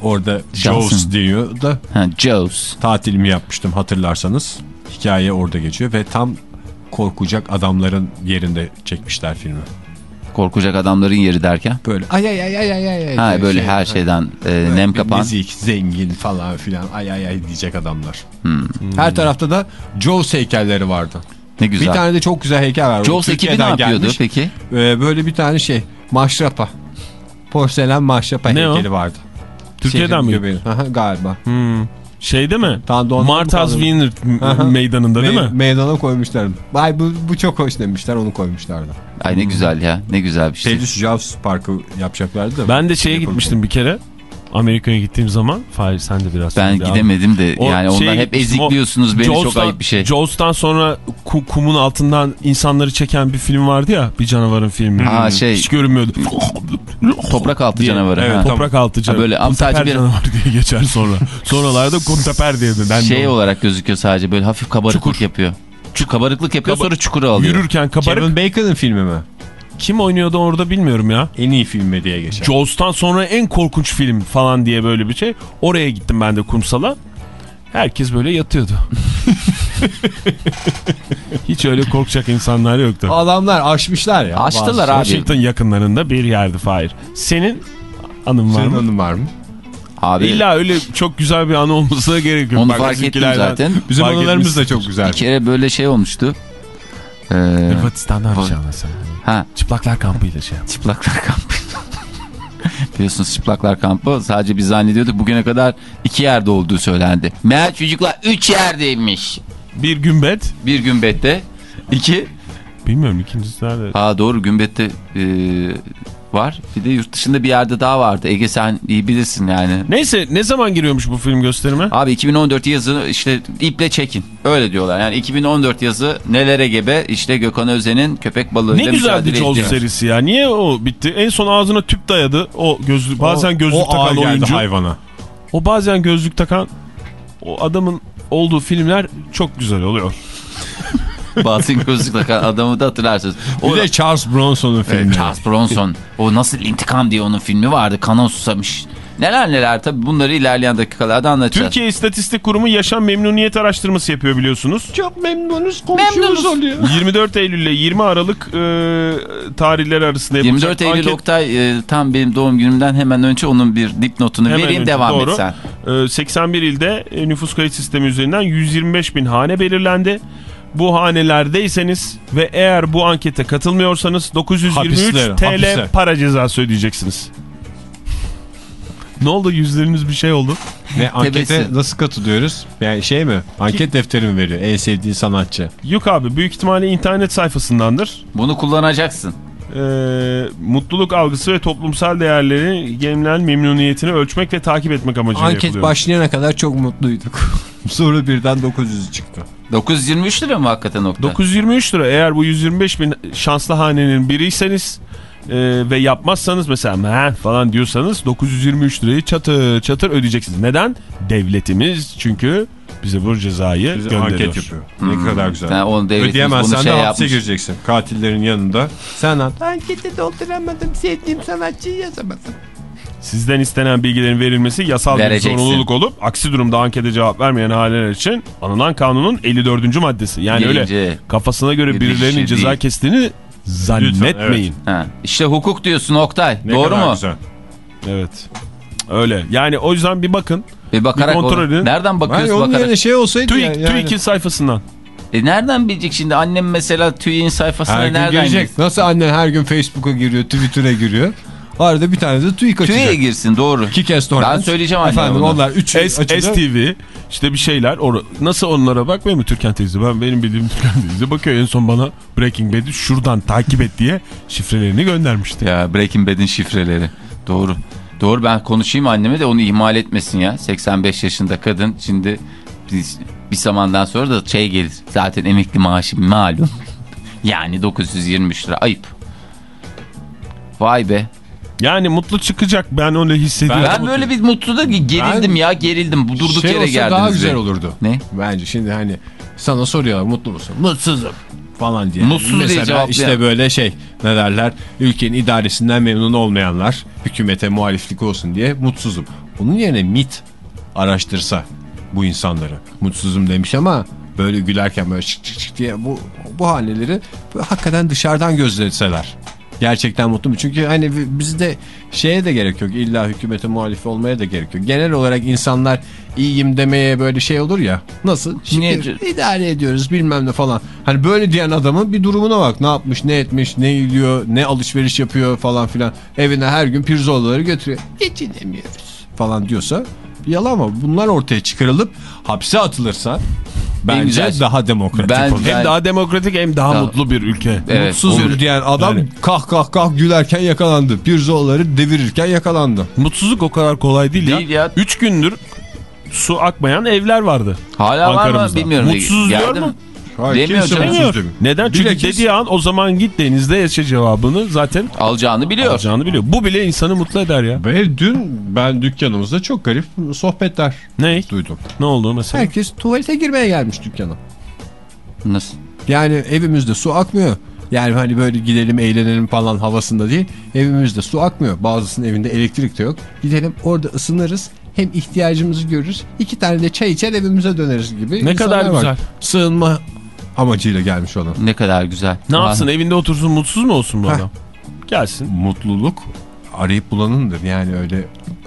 orada. Jaws diyor da Ha, Jaws. tatilimi yapmıştım hatırlarsanız. Hikaye orada geçiyor ve tam korkacak adamların yerinde çekmişler filmi. Korkacak adamların yeri derken. Böyle ay ay ay ay ay ay. Ha böyle şey- her şeyden e, nem kapan. Müzik, zengin falan filan ay ay ay diyecek adamlar. Hmm. Her tarafta da Jaws heykelleri vardı. Ne güzel. Bir tane de çok güzel heykel var. O Jaws ekibi ne yapıyordu gelmiş. peki? Ee, böyle bir tane şey maşrapa. Porselen maşrapa Ne o? heykeli vardı. Türkiye'den mi? Aha, galiba. Hmm. Şeyde mi? Wiener Aha. meydanında değil Me- mi? Meydana koymuşlar. Vay bu, bu çok hoş demişler onu koymuşlardı. Ay ne güzel ya ne güzel bir şey. Tedris Jaws Parkı yapacaklardı da. Ben de şeye gitmiştim bir kere. Amerika'ya gittiğim zaman. Fahir sen de biraz. Ben şimdi abi. gidemedim de O yani şeye onlar hep ezikliyorsunuz beni çok Jaws'tan- ayıp bir şey. Jaws'tan sonra ku- kumun altından insanları çeken bir film vardı ya. Bir canavarın filmi. Ha, şey- Hiç görünmüyordu. Toprak altı diye. canavarı. Evet, ha. Toprak altı canavarı. böyle ama sadece bir- canavarı diye geçer sonra. Sonralarda kunteper diye de. Şey olarak gözüküyor sadece böyle hafif kabarıklık Çukur. yapıyor. Şu kabarıklık yapıyor Kaba- sonra çukura alıyor. Yürürken kabarık. Kevin Bacon'ın filmi mi? Kim oynuyordu orada bilmiyorum ya. En iyi filmi diye geçer. Jaws'tan sonra en korkunç film falan diye böyle bir şey. Oraya gittim ben de kumsala. Herkes böyle yatıyordu. Hiç öyle korkacak insanlar yoktu. Adamlar aşmışlar ya. Açtılar abi. Washington yakınlarında bir yerdi Fahir. Senin anın var Senin mı? anın var mı? Abi İlla öyle çok güzel bir anı olmasına gerek yok. onu Bak fark ettim zaten. Bizim fark anılarımız da etmişsin. çok güzel. Bir kere böyle şey olmuştu. Ee, Hırvatistan'dan bir şey anlatsana. Ha Çıplaklar kampıyla şey. çıplaklar kampı. Biliyorsunuz çıplaklar kampı sadece biz zannediyorduk bugüne kadar iki yerde olduğu söylendi. Meğer çocuklar üç yerdeymiş. Bir gümbet. Bir gümbette. iki Bilmiyorum ikincisi nerede? Ha doğru gümbette e, var. Bir de yurt dışında bir yerde daha vardı. Ege sen iyi bilirsin yani. Neyse ne zaman giriyormuş bu film gösterime? Abi 2014 yazı işte iple çekin. Öyle diyorlar. Yani 2014 yazı nelere gebe işte Gökhan Özen'in köpek balığıyla Ne güzeldi mücadele Jaws ediyor. serisi ya. Niye o bitti? En son ağzına tüp dayadı. O gözlük bazen gözlük o takan geldi oyuncu. hayvana. O bazen gözlük takan o adamın olduğu filmler çok güzel oluyor. Bazen gözlük takan adamı da hatırlarsınız. O Bir de Charles Bronson'un filmi. Evet, Charles Bronson. O nasıl intikam diye onun filmi vardı. Kana susamış. Neler neler tabii bunları ilerleyen dakikalarda anlatacağız. Türkiye İstatistik Kurumu yaşam memnuniyet araştırması yapıyor biliyorsunuz. Çok memnunuz komşumuz Memnunuz. oluyor. 24 Eylül ile 20 Aralık e, tarihleri arasında yapılacak 24 Eylül anket- Oktay e, tam benim doğum günümden hemen önce onun bir dipnotunu Hemen vereyim önce, devam doğru. et sen. e, 81 ilde e, nüfus kayıt sistemi üzerinden 125 bin hane belirlendi. Bu hanelerdeyseniz ve eğer bu ankete katılmıyorsanız 923 Hapisler, TL hapisler. para cezası ödeyeceksiniz. ne oldu yüzleriniz bir şey oldu. Ne ankete nasıl katılıyoruz? Yani şey mi? Anket defteri mi veriyor? En sevdiğin sanatçı. Yok abi büyük ihtimalle internet sayfasındandır. Bunu kullanacaksın. Ee, mutluluk algısı ve toplumsal değerleri genel memnuniyetini ölçmek ve takip etmek amacıyla Anket yapılıyor. başlayana kadar çok mutluyduk. Sonra birden 900 çıktı. 923 lira mı hakikaten Oktay? 923 lira eğer bu 125 bin şanslı hanenin biriyseniz e, ve yapmazsanız mesela falan diyorsanız 923 lirayı çatır çatır ödeyeceksiniz. Neden? Devletimiz çünkü bize bu cezayı Bize gönderiyor. anket yapıyor. Ne kadar güzel. Yani onu devletimiz Ödeyemezsen bunu de şey hapse yapmış. gireceksin. Katillerin yanında. Sen at. Anketi dolduramadım. Sevdiğim sanatçıyı yazamadım. Sizden istenen bilgilerin verilmesi yasal bir zorunluluk olup aksi durumda ankete cevap vermeyen aileler için alınan kanunun 54. maddesi. Yani öyle Birinci. kafasına göre Bir birilerinin şey ceza değil. kestiğini zannetmeyin. Ha, işte hukuk diyorsun Oktay. Ne Doğru mu? güzel. Evet. Öyle. Yani o yüzden bir bakın. Bir bakarak Bir kontrol edin. Nereden bakıyoruz Yani onun bakarak? yerine şey olsaydı TÜİK, ya, yani. TÜİK'in sayfasından. E nereden bilecek şimdi annem mesela TÜİK'in sayfasına Her nereden girecek. Nasıl annen her gün Facebook'a giriyor, Twitter'a giriyor. Arada bir tane de TÜİK açacak. TÜİK'e girsin doğru. İki kez torrent. Ben söyleyeceğim anneme Efendim bunu. onlar üç S, açacak. STV işte bir şeyler. Or Nasıl onlara bakmıyor mu Türkan teyze? Ben benim bildiğim Türkan teyze bakıyor en son bana Breaking Bad'i şuradan takip et diye şifrelerini göndermişti. Ya Breaking Bad'in şifreleri. Doğru. Doğru ben konuşayım anneme de onu ihmal etmesin ya. 85 yaşında kadın şimdi biz, bir zamandan sonra da şey gelir. Zaten emekli maaşı malum. yani 923 lira ayıp. Vay be. Yani mutlu çıkacak ben onu hissediyorum. Ben, böyle bir mutlu da gerildim Ben- ya gerildim. Bu durduk şey yere geldiniz. daha güzel olurdu. Ne? Bence şimdi hani sana soruyorlar mutlu musun? Mutsuzum falan diye. Mutsuz diye Mesela cevaplayan. işte böyle şey ne derler ülkenin idaresinden memnun olmayanlar hükümete muhaliflik olsun diye mutsuzum. Bunun yerine MIT araştırsa bu insanları mutsuzum demiş ama böyle gülerken böyle çık çık çık diye bu, bu haneleri hakikaten dışarıdan gözletseler. Gerçekten mutlu mu? Çünkü hani bizde şeye de gerek yok. İlla hükümete muhalif olmaya da gerek yok. Genel olarak insanlar iyiyim demeye böyle şey olur ya. Nasıl? Şükür, idare ediyoruz bilmem ne falan. Hani böyle diyen adamın bir durumuna bak. Ne yapmış, ne etmiş, ne yiyor, ne alışveriş yapıyor falan filan. Evine her gün pirzolaları götürüyor. Geçinemiyoruz falan diyorsa yalan ama bunlar ortaya çıkarılıp hapse atılırsa Bence güzel- daha demokratik Ben- olur. Hem daha demokratik hem daha Daha- mutlu bir ülke. Evet, Mutsuz olur. diyen adam Evet. kah kah kah gülerken yakalandı. Pirzolaları devirirken yakalandı. Mutsuzluk o kadar kolay değil, Değil ya. ya. Üç gündür su akmayan evler vardı. Hala var mı bilmiyorum. Mutsuz diyor mu? Hayır, Demiyor kimse canım. demiyor. Neden? Çünkü Bilakis- dediği an o zaman git denizde yaşa cevabını zaten Alacağını biliyor. alacağını biliyor. Bu bile insanı mutlu eder ya. Ve dün ben dükkanımızda çok garip sohbetler Ne? duydum. Ne oldu mesela? Herkes tuvalete girmeye gelmiş dükkana. Nasıl? Yani evimizde su akmıyor. Yani hani böyle gidelim eğlenelim falan havasında değil. Evimizde su akmıyor. Bazısının evinde elektrik de yok. Gidelim orada ısınırız. Hem ihtiyacımızı görürüz. İki tane de çay içer evimize döneriz gibi. Ne kadar var. güzel. Sığınma amacıyla gelmiş ona. Ne kadar güzel. Ne Ah, yapsın evinde otursun mutsuz mu olsun bu Heh. adam? Gelsin. Mutluluk arayıp bulanındır. Yani öyle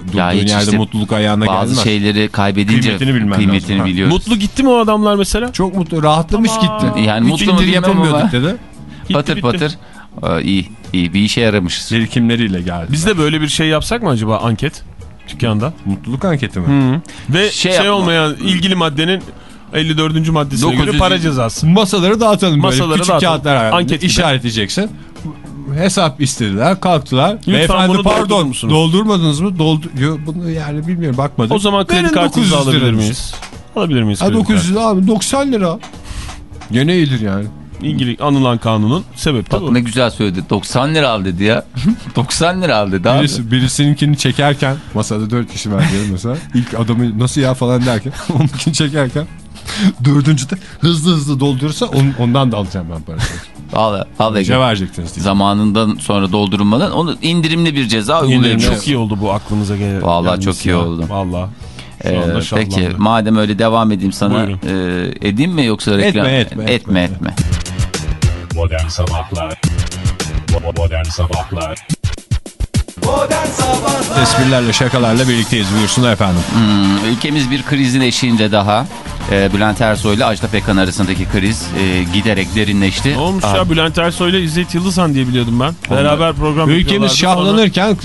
durduğun Ya yerde işte mutluluk ayağına Bazı gelmez. şeyleri kaybedince Kıymetini bilmen kıymetini lazım. Biliyoruz. Mutlu gitti mi o adamlar mesela? Çok mutlu, rahatlamış Tamam. gitti. Yani Hiç mutlu mu ama. yapamıyorduk dedi. Gitti, patır bitti. patır. Aa, iyi iyi bir işe yaramışız. Birikimleriyle geldi. Biz de böyle bir şey yapsak mı acaba anket dükkanda? mutluluk anketi mi? Ve Şey şey, yapma. olmayan ilgili maddenin 54. maddesine 900 göre para cezası. Masaları dağıtalım Masaları böyle küçük dağıtalım. kağıtlar halinde Anket işaretleyeceksin. Hesap istediler, kalktılar. Lütfen Beyefendi bunu pardon, musunuz? doldurmadınız mı? Doldu Yo, bunu yani bilmiyorum bakmadım. O zaman kredi kartınızı 900 alabilir miyiz? Alabilir miyiz Ha kredi 900 lira abi 90 lira. Gene iyidir yani. İlgili anılan kanunun sebebi de Bak bu. ne güzel söyledi. 90 lira al dedi ya. 90 lira al dedi abi. Birisi, birisininkini çekerken masada 4 kişi var diyelim mesela. İlk adamı nasıl ya falan derken onunkini çekerken dördüncüde hızlı hızlı doldurursa on- ondan da alacağım ben parasını. Al, al Ege. Ne verecektiniz diye. Zamanından sonra doldurulmadan onu indirimli bir ceza İndirim uygulayabiliriz. çok iyi oldu bu aklımıza gelen. Vallahi çok iyi oldu. Vallahi. Ee, peki madem öyle devam edeyim sana Buyurun. e, edeyim mi yoksa reklam? Etme, etme, etme etme. etme. Modern Sabahlar Modern Sabahlar Esprilerle şakalarla birlikteyiz buyursunlar efendim. Hmm, ülkemiz bir krizin eşiğinde daha. Ee, Bülent Ersoy ile Ajda Pekkan arasındaki kriz e, giderek derinleşti. Ne olmuş Aa, ya Bülent Ersoy ile İzzet Yıldızhan diye biliyordum ben. Beraber program Ülkemiz şahlanırken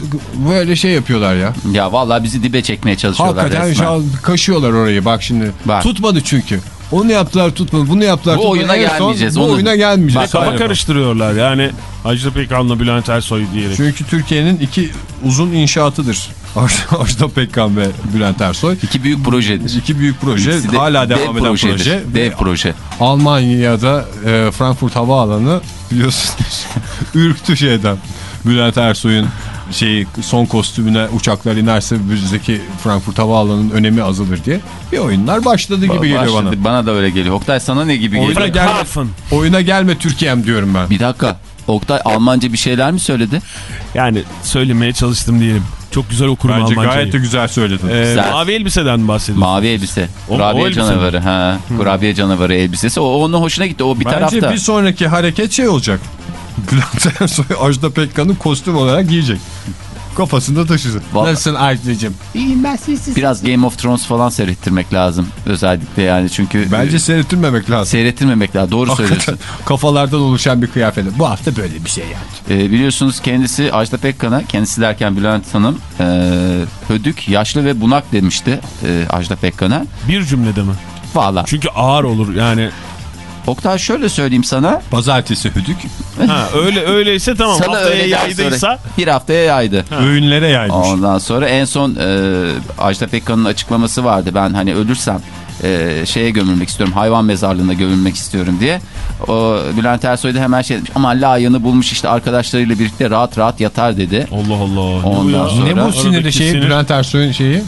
böyle şey yapıyorlar ya. Ya vallahi bizi dibe çekmeye çalışıyorlar Hakikaten resmen. şah, kaşıyorlar orayı bak şimdi. Bak. Tutmadı çünkü. Onu yaptılar tutmadı bunu yaptılar Bu tutmadı. oyuna En son gelmeyeceğiz, Bu onu- oyuna gelmeyeceğiz. Kafa karıştırıyorlar yani Ajda Pekkan'la Bülent Ersoy diyerek. Çünkü Türkiye'nin iki uzun inşaatıdır. Ajda, Pekkan ve Bülent Ersoy. İki büyük projedir. İki büyük proje. İkisi de hala dev devam eden projedir. proje. Dev proje. Almanya'da e, Frankfurt Havaalanı biliyorsunuz ürktü şeyden. Bülent Ersoy'un şeyi son kostümüne uçaklar inerse bizdeki Frankfurt Havaalanı'nın önemi azalır diye bir oyunlar başladı gibi geliyor bana. Başladı. Bana da öyle geliyor. Oktay sana ne gibi Oyuna geliyor? gelme, oyuna gelme Türkiye'm diyorum ben. Bir dakika. Oktay Almanca bir şeyler mi söyledi? Yani söylemeye çalıştım diyelim. Çok güzel okurum Bence Almancayı. gayet de güzel söyledin. Ee, Güzel. mavi elbiseden mi bahsediyorsun? Mavi elbise. O- o kurabiye elbise canavarı. Ha, kurabiye canavarı elbisesi. O onun hoşuna gitti. O bir Bence tarafta. bir sonraki hareket şey olacak. Bülent Ersoy Ajda Pekkan'ı kostüm olarak giyecek. Kafasında taşısın. Vallahi- Nasılsın Ajda'cığım? İyiyim ben siz. Biraz Game of Thrones falan seyrettirmek lazım. Özellikle yani çünkü Bence e, seyrettirmemek lazım. seyrettirmemek lazım. Doğru Hakikaten söylüyorsun. kafalardan oluşan bir kıyafet. Bu hafta böyle bir şey yani. E, biliyorsunuz kendisi Ajda Pekkan'a, kendisi derken Bülent Hanım e, hödük, yaşlı ve bunak demişti e, Ajda Pekkan'a. Bir cümlede mi? Valla. Çünkü ağır olur yani. Oktay şöyle söyleyeyim sana. Pazartesi hüdük. Ha, öyle öyleyse tamam. sana Haftaya öyle yaydıysa. sonra bir haftaya yaydı. Öğünlere yaymış. Ondan sonra en son e, Ajda Pekkan'ın açıklaması vardı. Ben hani ölürsem e, şeye gömülmek istiyorum. Hayvan mezarlığına gömülmek istiyorum diye. O Bülent Ersoy da hemen şey demiş. Ama layığını bulmuş işte arkadaşlarıyla birlikte rahat rahat yatar dedi. Allah Allah. Ne Ondan bu ya? sonra- Ne bu sinirli şeyi sinir- Bülent Ersoy'un şeyi?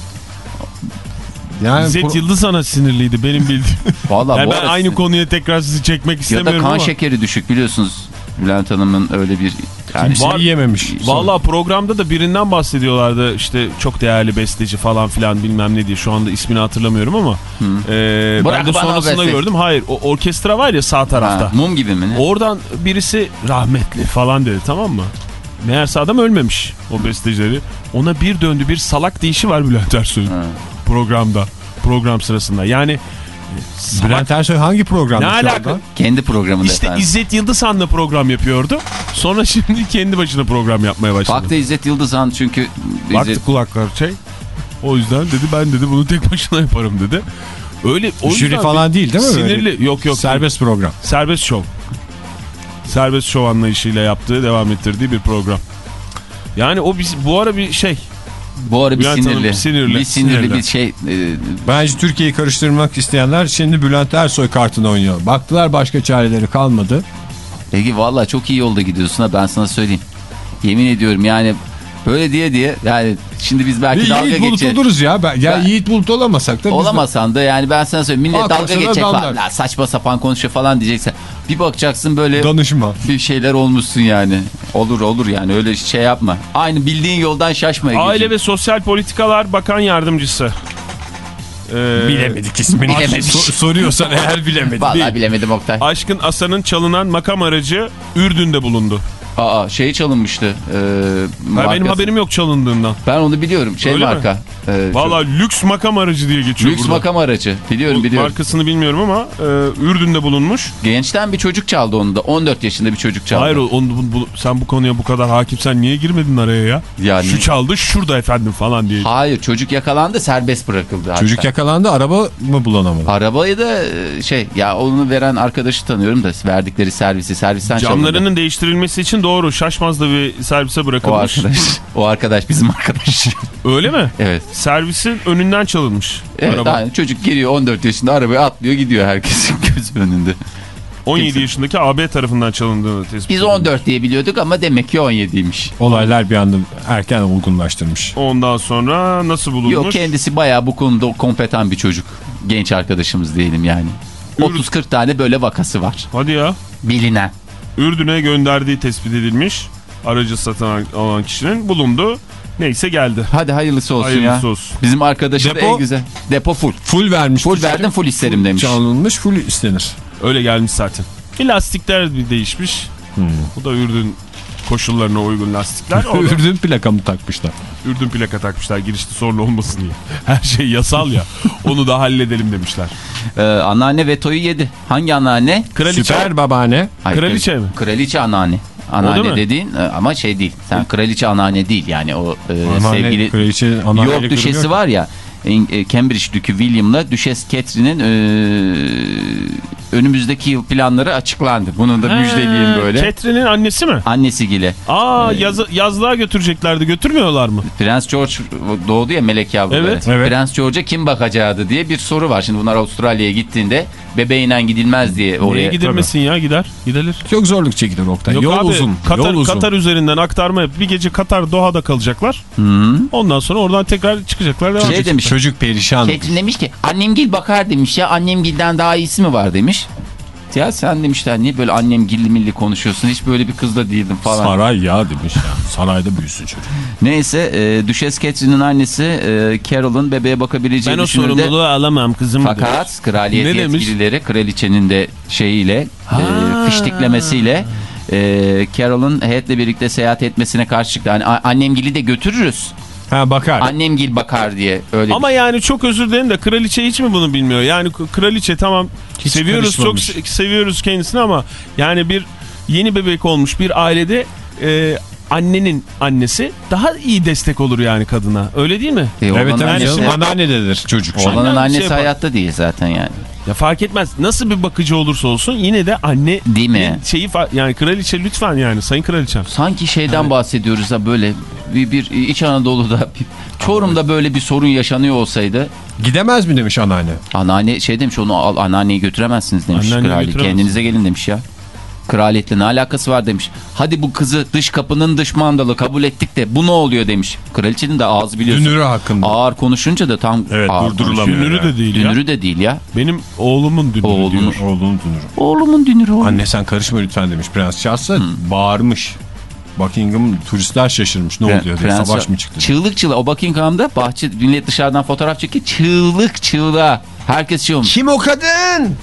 Yani İzzet pro- Yıldız sana sinirliydi benim bildiğim. Vallahi yani ben arada- aynı konuya tekrar sizi çekmek ya da istemiyorum kan ama. şekeri düşük biliyorsunuz. Bülent Hanım'ın öyle bir yani Var- yememiş. Valla programda da birinden bahsediyorlardı işte çok değerli besteci falan filan bilmem ne diye şu anda ismini hatırlamıyorum ama e, Bırak ben de sonrasında gördüm hayır o orkestra var ya sağ tarafta Ha, mum gibi mi ne? oradan birisi rahmetli falan dedi tamam mı meğerse adam ölmemiş o bestecileri ona bir döndü bir salak deyişi var Bülent Ersoy'un. Programda program sırasında yani Bülent Ersoy hangi programda Ne alaka? anda? Kendi programında işte efendim. İzzet Yıldızhan'la program yapıyordu. Sonra şimdi kendi başına program yapmaya başladı. Baktı İzzet Yıldızhan çünkü Baktı İzzet, kulaklar şey. O yüzden dedi ben dedi bunu tek başına yaparım dedi. Öyle o Jüri falan değil değil mi? Sinirli. Böyle Yok yok. Serbest program. Serbest şov. Serbest şov anlayışıyla yaptığı, devam ettirdiği bir program. Yani o biz, bu ara bir şey. Bu ara bir Bülent Hanım sinirli. sinirli, Bir sinirli, sinirli. bir şey. e, Bence Türkiye'yi karıştırmak isteyenler şimdi Bülent Ersoy kartını oynuyor. Baktılar başka çareleri kalmadı. Ege valla çok iyi yolda gidiyorsun ha ben sana söyleyeyim. Yemin ediyorum yani böyle diye diye yani şimdi biz belki Bir dalga Yiğit Bulut oluruz ya. Ben, ya Ben- Yiğit Bulut olamasak da de- Olamasan da yani ben sana söyleyeyim millet Haklısın dalga da geçecek falan. La saçma sapan konuşuyor falan diyeceksen. Bir bakacaksın böyle danışma. bir şeyler olmuşsun yani. Olur olur yani öyle şey yapma. Aynı bildiğin yoldan şaşma. Ege'ciğim. Aile ve Sosyal Politikalar Bakan Yardımcısı. Ee, Bilemedik ismini. Bilemedik. So- soruyorsan eğer bilemedik. Vallahi bilemedim Oktay. Aşkın Asa'nın çalınan makam aracı Ürdün'de bulundu. Aa şeyi çalınmıştı. Ben, markası. benim haberim yok çalındığından. Ben onu biliyorum. Şey Öyle marka. Ee, Valla lüks makam aracı diye çok- geçiyor Lüks burada. makam aracı. Biliyorum biliyorum. Markasını bilmiyorum ama e, Ürdün'de bulunmuş. Gençten bir çocuk çaldı onu da. 14 yaşında bir çocuk çaldı. Hayır onu, bu- bu- sen bu konuya bu kadar hakimsen niye girmedin araya ya? Yani- Şu çaldı şurada efendim falan diye. Hayır çocuk yakalandı serbest bırakıldı. hatta. Çocuk yakalandı araba mı bulunamadı? Arabayı da e, şey ya onu veren arkadaşı tanıyorum da verdikleri servisi servisten çalındı. Camlarının değiştirilmesi için doğru Şaşmaz'da bir servise O bırakılmış. arkadaş. o arkadaş bizim arkadaş. Öyle mi? evet. Servisin önünden çalınmış. Evet araba. aynen. çocuk giriyor 14 yaşında arabaya atlıyor gidiyor herkesin gözü önünde. 17 Kimse- yaşındaki AB tarafından çalındığını tespit Biz edildi. 14 diye biliyorduk ama demek ki 17'ymiş. Olaylar bir anda erken olgunlaştırmış. Ondan sonra nasıl bulunmuş? Yok kendisi bayağı bu konuda kompetan bir çocuk. Genç arkadaşımız diyelim yani. 30-40 tane böyle vakası var. Hadi ya. Bilinen. Ürdün'e gönderdiği tespit edilmiş. Aracı satın alan kişinin bulundu. Neyse geldi. Hadi hayırlısı olsun Hayırlısı ya. olsun. Bizim arkadaşı da Depo? en güzel. Depo full. Full vermiş. Full verdim full isterim demiş. Çalınmış full istenir. Öyle gelmiş zaten. Bir lastikler bir değişmiş. Bu da Ürdün koşullarına uygun lastikler. Ürdün plakamı takmışlar. Ürdün plaka takmışlar girişte sorun olmasın diye. Her şey yasal ya. Onu da halledelim demişler. Ee, anneanne vetoyu yedi. Hangi anneanne? Kraliçe. Süper babaanne. Hayır, Kraliçe kral- mi? Kraliçe anneanne. Anneanne mı? dediğin e, ama şey değil. Sen kraliçe anneanne değil yani o e, Anneanne, sevgili kraliçe, York düşesi duruyor. var ya e, Cambridge Dükü William'la Düşes Catherine'in e, önümüzdeki yıl planları açıklandı. Bunu da müjdeleyeyim böyle. Catherine'in annesi mi? Annesi Gile. Aa yazı, yazlığa götüreceklerdi. Götürmüyorlar mı? Prens George doğdu ya melek yavruları. Evet, evet. Prens George'a kim bakacaktı diye bir soru var. Şimdi bunlar Avustralya'ya gittiğinde bebeğiyle gidilmez diye oraya. Niye gidilmesin ya gider. Gidilir. Çok zorluk çekilir Oktay. Yok yol abi, uzun. Katar, yol uzun. Katar üzerinden aktarma yap. Bir gece Katar Doha'da kalacaklar. Hı. Ondan sonra oradan tekrar çıkacaklar. Devam Şey demiş. Çocuk perişan. Catherine demiş ki annemgil bakar demiş ya annemgilden daha iyisi mi var demiş. Ya sen demişler niye böyle annem gilli milli konuşuyorsun hiç böyle bir kızla değildim falan. Saray ya demiş ya. Sarayda büyüsün çocuk. Neyse e, Düşes Catherine'in annesi e, Carol'ın bebeğe bakabileceği Ben o sorumluluğu alamam kızım. Fakat kraliyet Ne demiş? yetkilileri kraliçenin de şeyiyle e, fiştiklemesiyle e, Carol'ın heyetle birlikte seyahat etmesine karşı çıktı. Yani a- annemgili de götürürüz. Ha bakar. Annemgil bakar diye öyle Ama yani çok özür dilerim de kraliçe hiç mi bunu bilmiyor? Yani kraliçe tamam Hiç seviyoruz çok seviyoruz kendisini ama yani bir yeni bebek olmuş bir ailede e, annenin annesi daha iyi destek olur yani kadına. Öyle değil mi? E, Evet annesi, canım. Anneannededir çocuk. oğlanın Anne annesi şey hayatta değil zaten yani. Ya fark etmez. Nasıl bir bakıcı olursa olsun yine de anne Değil mi? şeyi yani kraliçe lütfen yani sayın kraliçem. Sanki şeyden bahsediyoruz da böyle bir, bir İç Anadolu'da bir, Çorum'da böyle bir sorun yaşanıyor olsaydı Gidemez mi demiş anneanne. anneanne şey demiş onu al anneanneyi götüremezsiniz demiş Anneanneyi kraliçe götüremezsin. kendinize gelin demiş ya. Kraliyetle ne alakası var demiş. Hadi bu kızı dış kapının dış mandalı kabul ettik de bu ne oluyor demiş. Kraliçenin de ağzı biliyorsun. Dünürü hakkında. Ağır konuşunca da tam Evet, ağır durdurulamıyor. Dünürü de değil ya. Dünürü de değil ya. Benim oğlumun dünürü Oğlunu- diyor. Oğlunun dünürü. Oğlumun dünürü oğlum. Anne sen karışma lütfen demiş. Prens Charles da bağırmış. Buckingham turistler şaşırmış. Ne Pre- oluyor diye. Savaş mı çıktı? Çığlık çığlığa. O Buckingham'da bahçe millet dışarıdan fotoğraf çekiyor. Çığlık çığlığa. Herkes şey olmuş. Kim o kadın?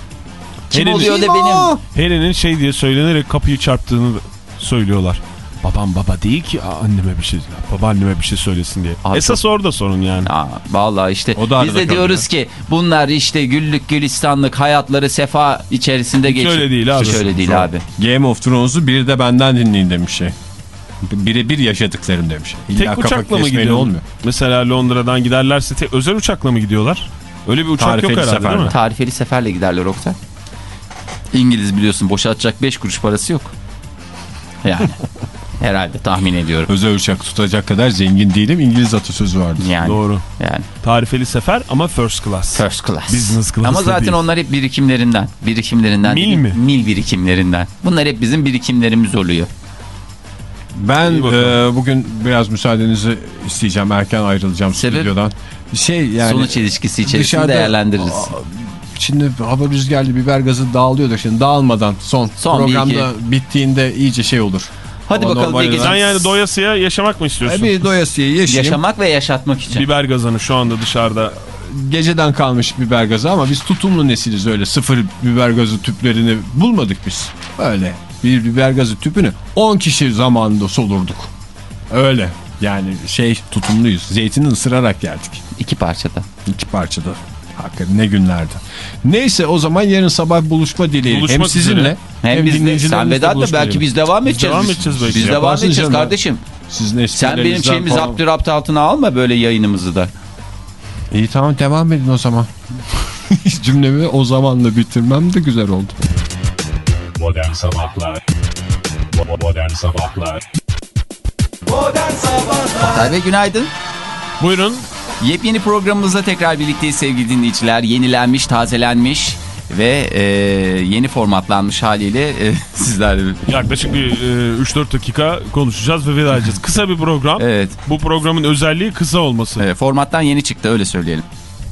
Kim Henüz- oluyor da benim? Harry'nin şey diye söylenerek kapıyı çarptığını söylüyorlar. Babam baba değil ki Aa, anneme bir şey, babaanneme bir şey söylesin diye. Abi Esas orada sorun yani. Aa, vallahi işte O da biz de kalıyor. diyoruz ki bunlar işte güllük gülistanlık hayatları sefa içerisinde geçiyor. öyle değil abi. Hiç öyle değil abi. Game of Thrones'u bir de benden dinleyin demiş şey. Birebir yaşadıklarım demiş. İlla Tek uçakla mı gidiyor? olmuyor. Mesela Londra'dan giderlerse tek, özel uçakla mı gidiyorlar? Öyle bir uçak Tarifeli yok herhalde seferle. değil mi? Tarifeli seferle giderler Oktay. İngiliz biliyorsun boşaltacak 5 kuruş parası yok. Yani herhalde tahmin ediyorum. Özel uçak tutacak kadar zengin değilim. İngiliz atasözü vardı. Yani, Doğru. Yani Tarifeli sefer ama first class. first class. Business class Ama zaten değil. onlar hep birikimlerinden. Birikimlerinden. Mil değil, mi? Mil birikimlerinden. Bunlar hep bizim birikimlerimiz oluyor. Ben e, bugün biraz müsaadenizi isteyeceğim. Erken ayrılacağım Sebep? stüdyodan. Şey yani Sonuç ilişkisi içerisinde dışarıda- değerlendiririz. Şimdi hava rüzgarlı biber gazı dağılıyor da şimdi dağılmadan son, Son programda bittiğinde iyice şey olur. Hadi Hava bakalım olarak- Sen yani doyasıya yaşamak mı istiyorsun? E, bir doyasıya yaşayayım. Yaşamak ve yaşatmak için. Biber gazanı şu anda dışarıda. Geceden kalmış biber gazı ama biz tutumlu nesiliz öyle sıfır biber gazı tüplerini bulmadık biz. Öyle bir biber gazı tüpünü 10 kişi zamanında solurduk. Öyle yani şey tutumluyuz. Zeytini ısırarak yerdik. İki parçada. İki parçada. Hakikaten ne günlerdi. Neyse o zaman yarın sabah buluşma dileyelim. Buluşmak hem sizinle üzere. Hem, biz de, sen Vedat da belki biz devam edeceğiz. devam edeceğiz belki. Biz devam edeceğiz canım. kardeşim. Sizin Sen benim şeyimi falan- zaptı rapt altına alma böyle yayınımızı da. İyi tamam devam edin o zaman. Cümlemi o zamanla bitirmem de güzel oldu. Modern Sabahlar Modern Sabahlar Oktay Bey günaydın. Buyurun. Yepyeni programımızla tekrar birlikteyiz sevgili dinleyiciler. Yenilenmiş, tazelenmiş ve e, yeni formatlanmış haliyle e, sizlerle Yaklaşık bir e, 3-4 dakika konuşacağız ve veda edeceğiz. Kısa bir program. Evet. Bu programın özelliği kısa olması. e, formattan yeni çıktı öyle söyleyelim.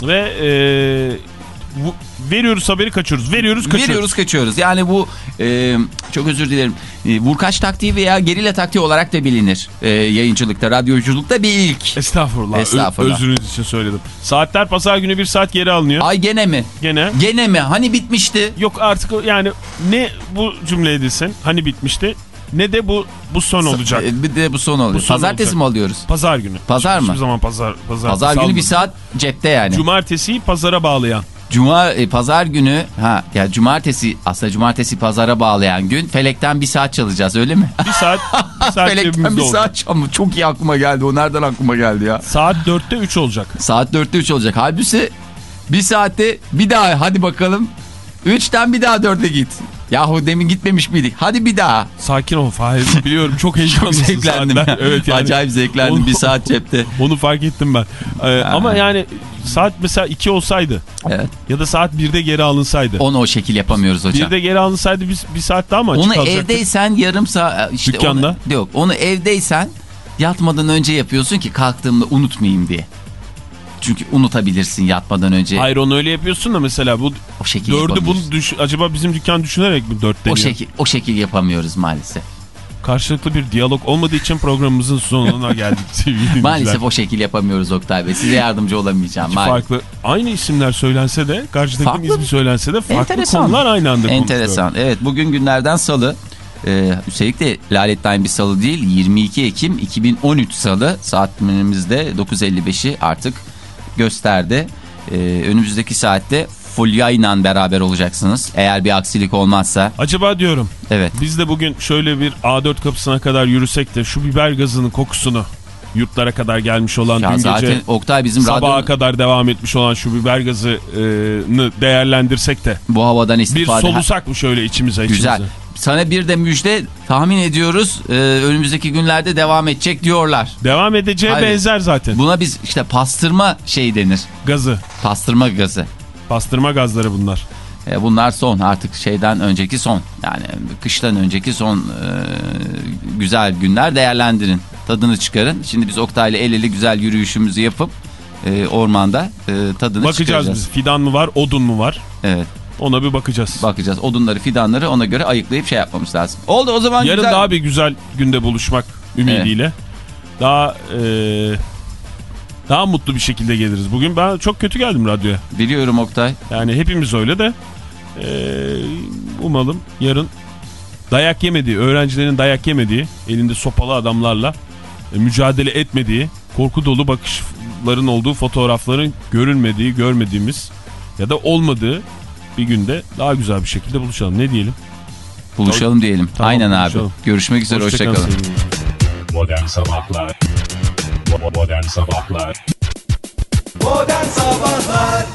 Ve e, veriyoruz haberi kaçıyoruz. Veriyoruz kaçıyoruz. Veriyoruz kaçıyoruz. Yani bu e, çok özür dilerim. E, vurkaç taktiği veya gerilla taktiği olarak da bilinir. E, yayıncılıkta, radyoculukta bir ilk. Estağfurullah. Ö- Estağfurullah. özrünüz için söyledim. Saatler pazar günü bir saat geri alınıyor. Ay gene mi? Gene. Gene mi? Hani bitmişti? Yok artık yani ne bu cümle edilsin hani bitmişti ne de bu bu son olacak. E, bir de bu son oluyor. Bu son Pazartesi olacak. mi alıyoruz? Pazar günü. Pazar mı? Hiçbir zaman pazar pazar. Pazar günü bir saat cepte yani. Cumartesiyi pazara bağlayan. Cuma e, pazar günü ha ya cumartesi aslında cumartesi pazara bağlayan gün felekten bir saat çalacağız öyle mi? Bir saat, bir saat felekten bir olacak. saat çalma çok iyi aklıma geldi o nereden aklıma geldi ya? Saat 4'te 3 olacak. Saat 4'te 3 olacak halbuki bir saatte bir daha hadi bakalım 3'ten bir daha 4'e git. Yahu demin gitmemiş miydik? Hadi bir daha. Sakin ol Fahir. Biliyorum çok Çok heyecanlısın zevklendim saatler. ya. Evet yani. Acayip zevklendim Onu- bir saat cepte. Onu fark ettim ben. Ee, ama yani saat mesela 2 olsaydı Evet. ya da saat 1'de geri alınsaydı. Onu o şekil yapamıyoruz hocam. 1'de geri alınsaydı biz bir saat daha mı açık Onu kalacaktık? evdeysen yarım saat işte Dükkanda? Onu, yok onu evdeysen yatmadan önce yapıyorsun ki kalktığımda unutmayayım diye. Çünkü unutabilirsin yatmadan önce. Hayır onu öyle yapıyorsun da mesela bu o şekil 4'ü yapamıyoruz. bunu düş acaba bizim dükkan düşünerek mi 4 o deniyor? şekil o şekil yapamıyoruz maalesef. Karşılıklı bir diyalog olmadığı için programımızın sonuna geldik. Maalesef o şekil yapamıyoruz Oktay Bey. Size yardımcı olamayacağım. Maalesef. farklı aynı isimler söylense de karşıdakinin Farklı- ismi söylense de farklı Enteresan. konular aynı anda. Enteresan. Evet bugün günlerden salı. Ee, üstelik de laletlerin bir salı değil 22 Ekim 2013 salı saatlerimizde 9.55'i artık gösterdi. Ee, önümüzdeki saatte Fulya ile beraber olacaksınız. Eğer bir aksilik olmazsa. Acaba diyorum Evet. biz de bugün şöyle bir A4 kapısına kadar yürüsek de şu biber gazının kokusunu yurtlara kadar gelmiş olan Ya dün zaten gece Oktay bizim sabaha radyo kadar devam etmiş olan şu biber gazını değerlendirsek de bu havadan bir istifade. solusak mı şöyle içimize içimize? Güzel. Sana bir de müjde tahmin ediyoruz. Ee, önümüzdeki günlerde devam edecek diyorlar. Devam edeceğe Hayır. benzer zaten. Buna biz işte pastırma şey denir. Gazı. Pastırma gazı. Pastırma gazları bunlar. E, bunlar son artık şeyden önceki son. Yani kıştan önceki son e, güzel günler değerlendirin. Tadını çıkarın. Şimdi biz Oktay'la el ele güzel yürüyüşümüzü yapıp e, ormanda e, tadını Bakacağız çıkaracağız. biz. Fidan mı var, odun mu var? Evet Ona bir bakacağız. bakacağız. Odunları fidanları ona göre ayıklayıp şey yapmamız lazım. Oldu o zaman Yarın güzel. daha bir güzel günde buluşmak ümidiyle. Daha e, daha mutlu bir şekilde geliriz. Bugün ben çok kötü geldim radyoya. Biliyorum Oktay. Yani hepimiz öyle de e, umalım yarın dayak yemediği, öğrencilerin dayak yemediği, elinde sopalı adamlarla e, mücadele etmediği, korku dolu bakışların olduğu fotoğrafların görülmediği, görmediğimiz ya da olmadığı bir günde daha güzel bir şekilde buluşalım. Ne diyelim? Buluşalım diyelim. Tamam, Aynen abi. buluşalım. Görüşmek üzere. Hoşçakalın dinleyiciler. Modern Sabahlar Modern Sabahlar Modern Sabahlar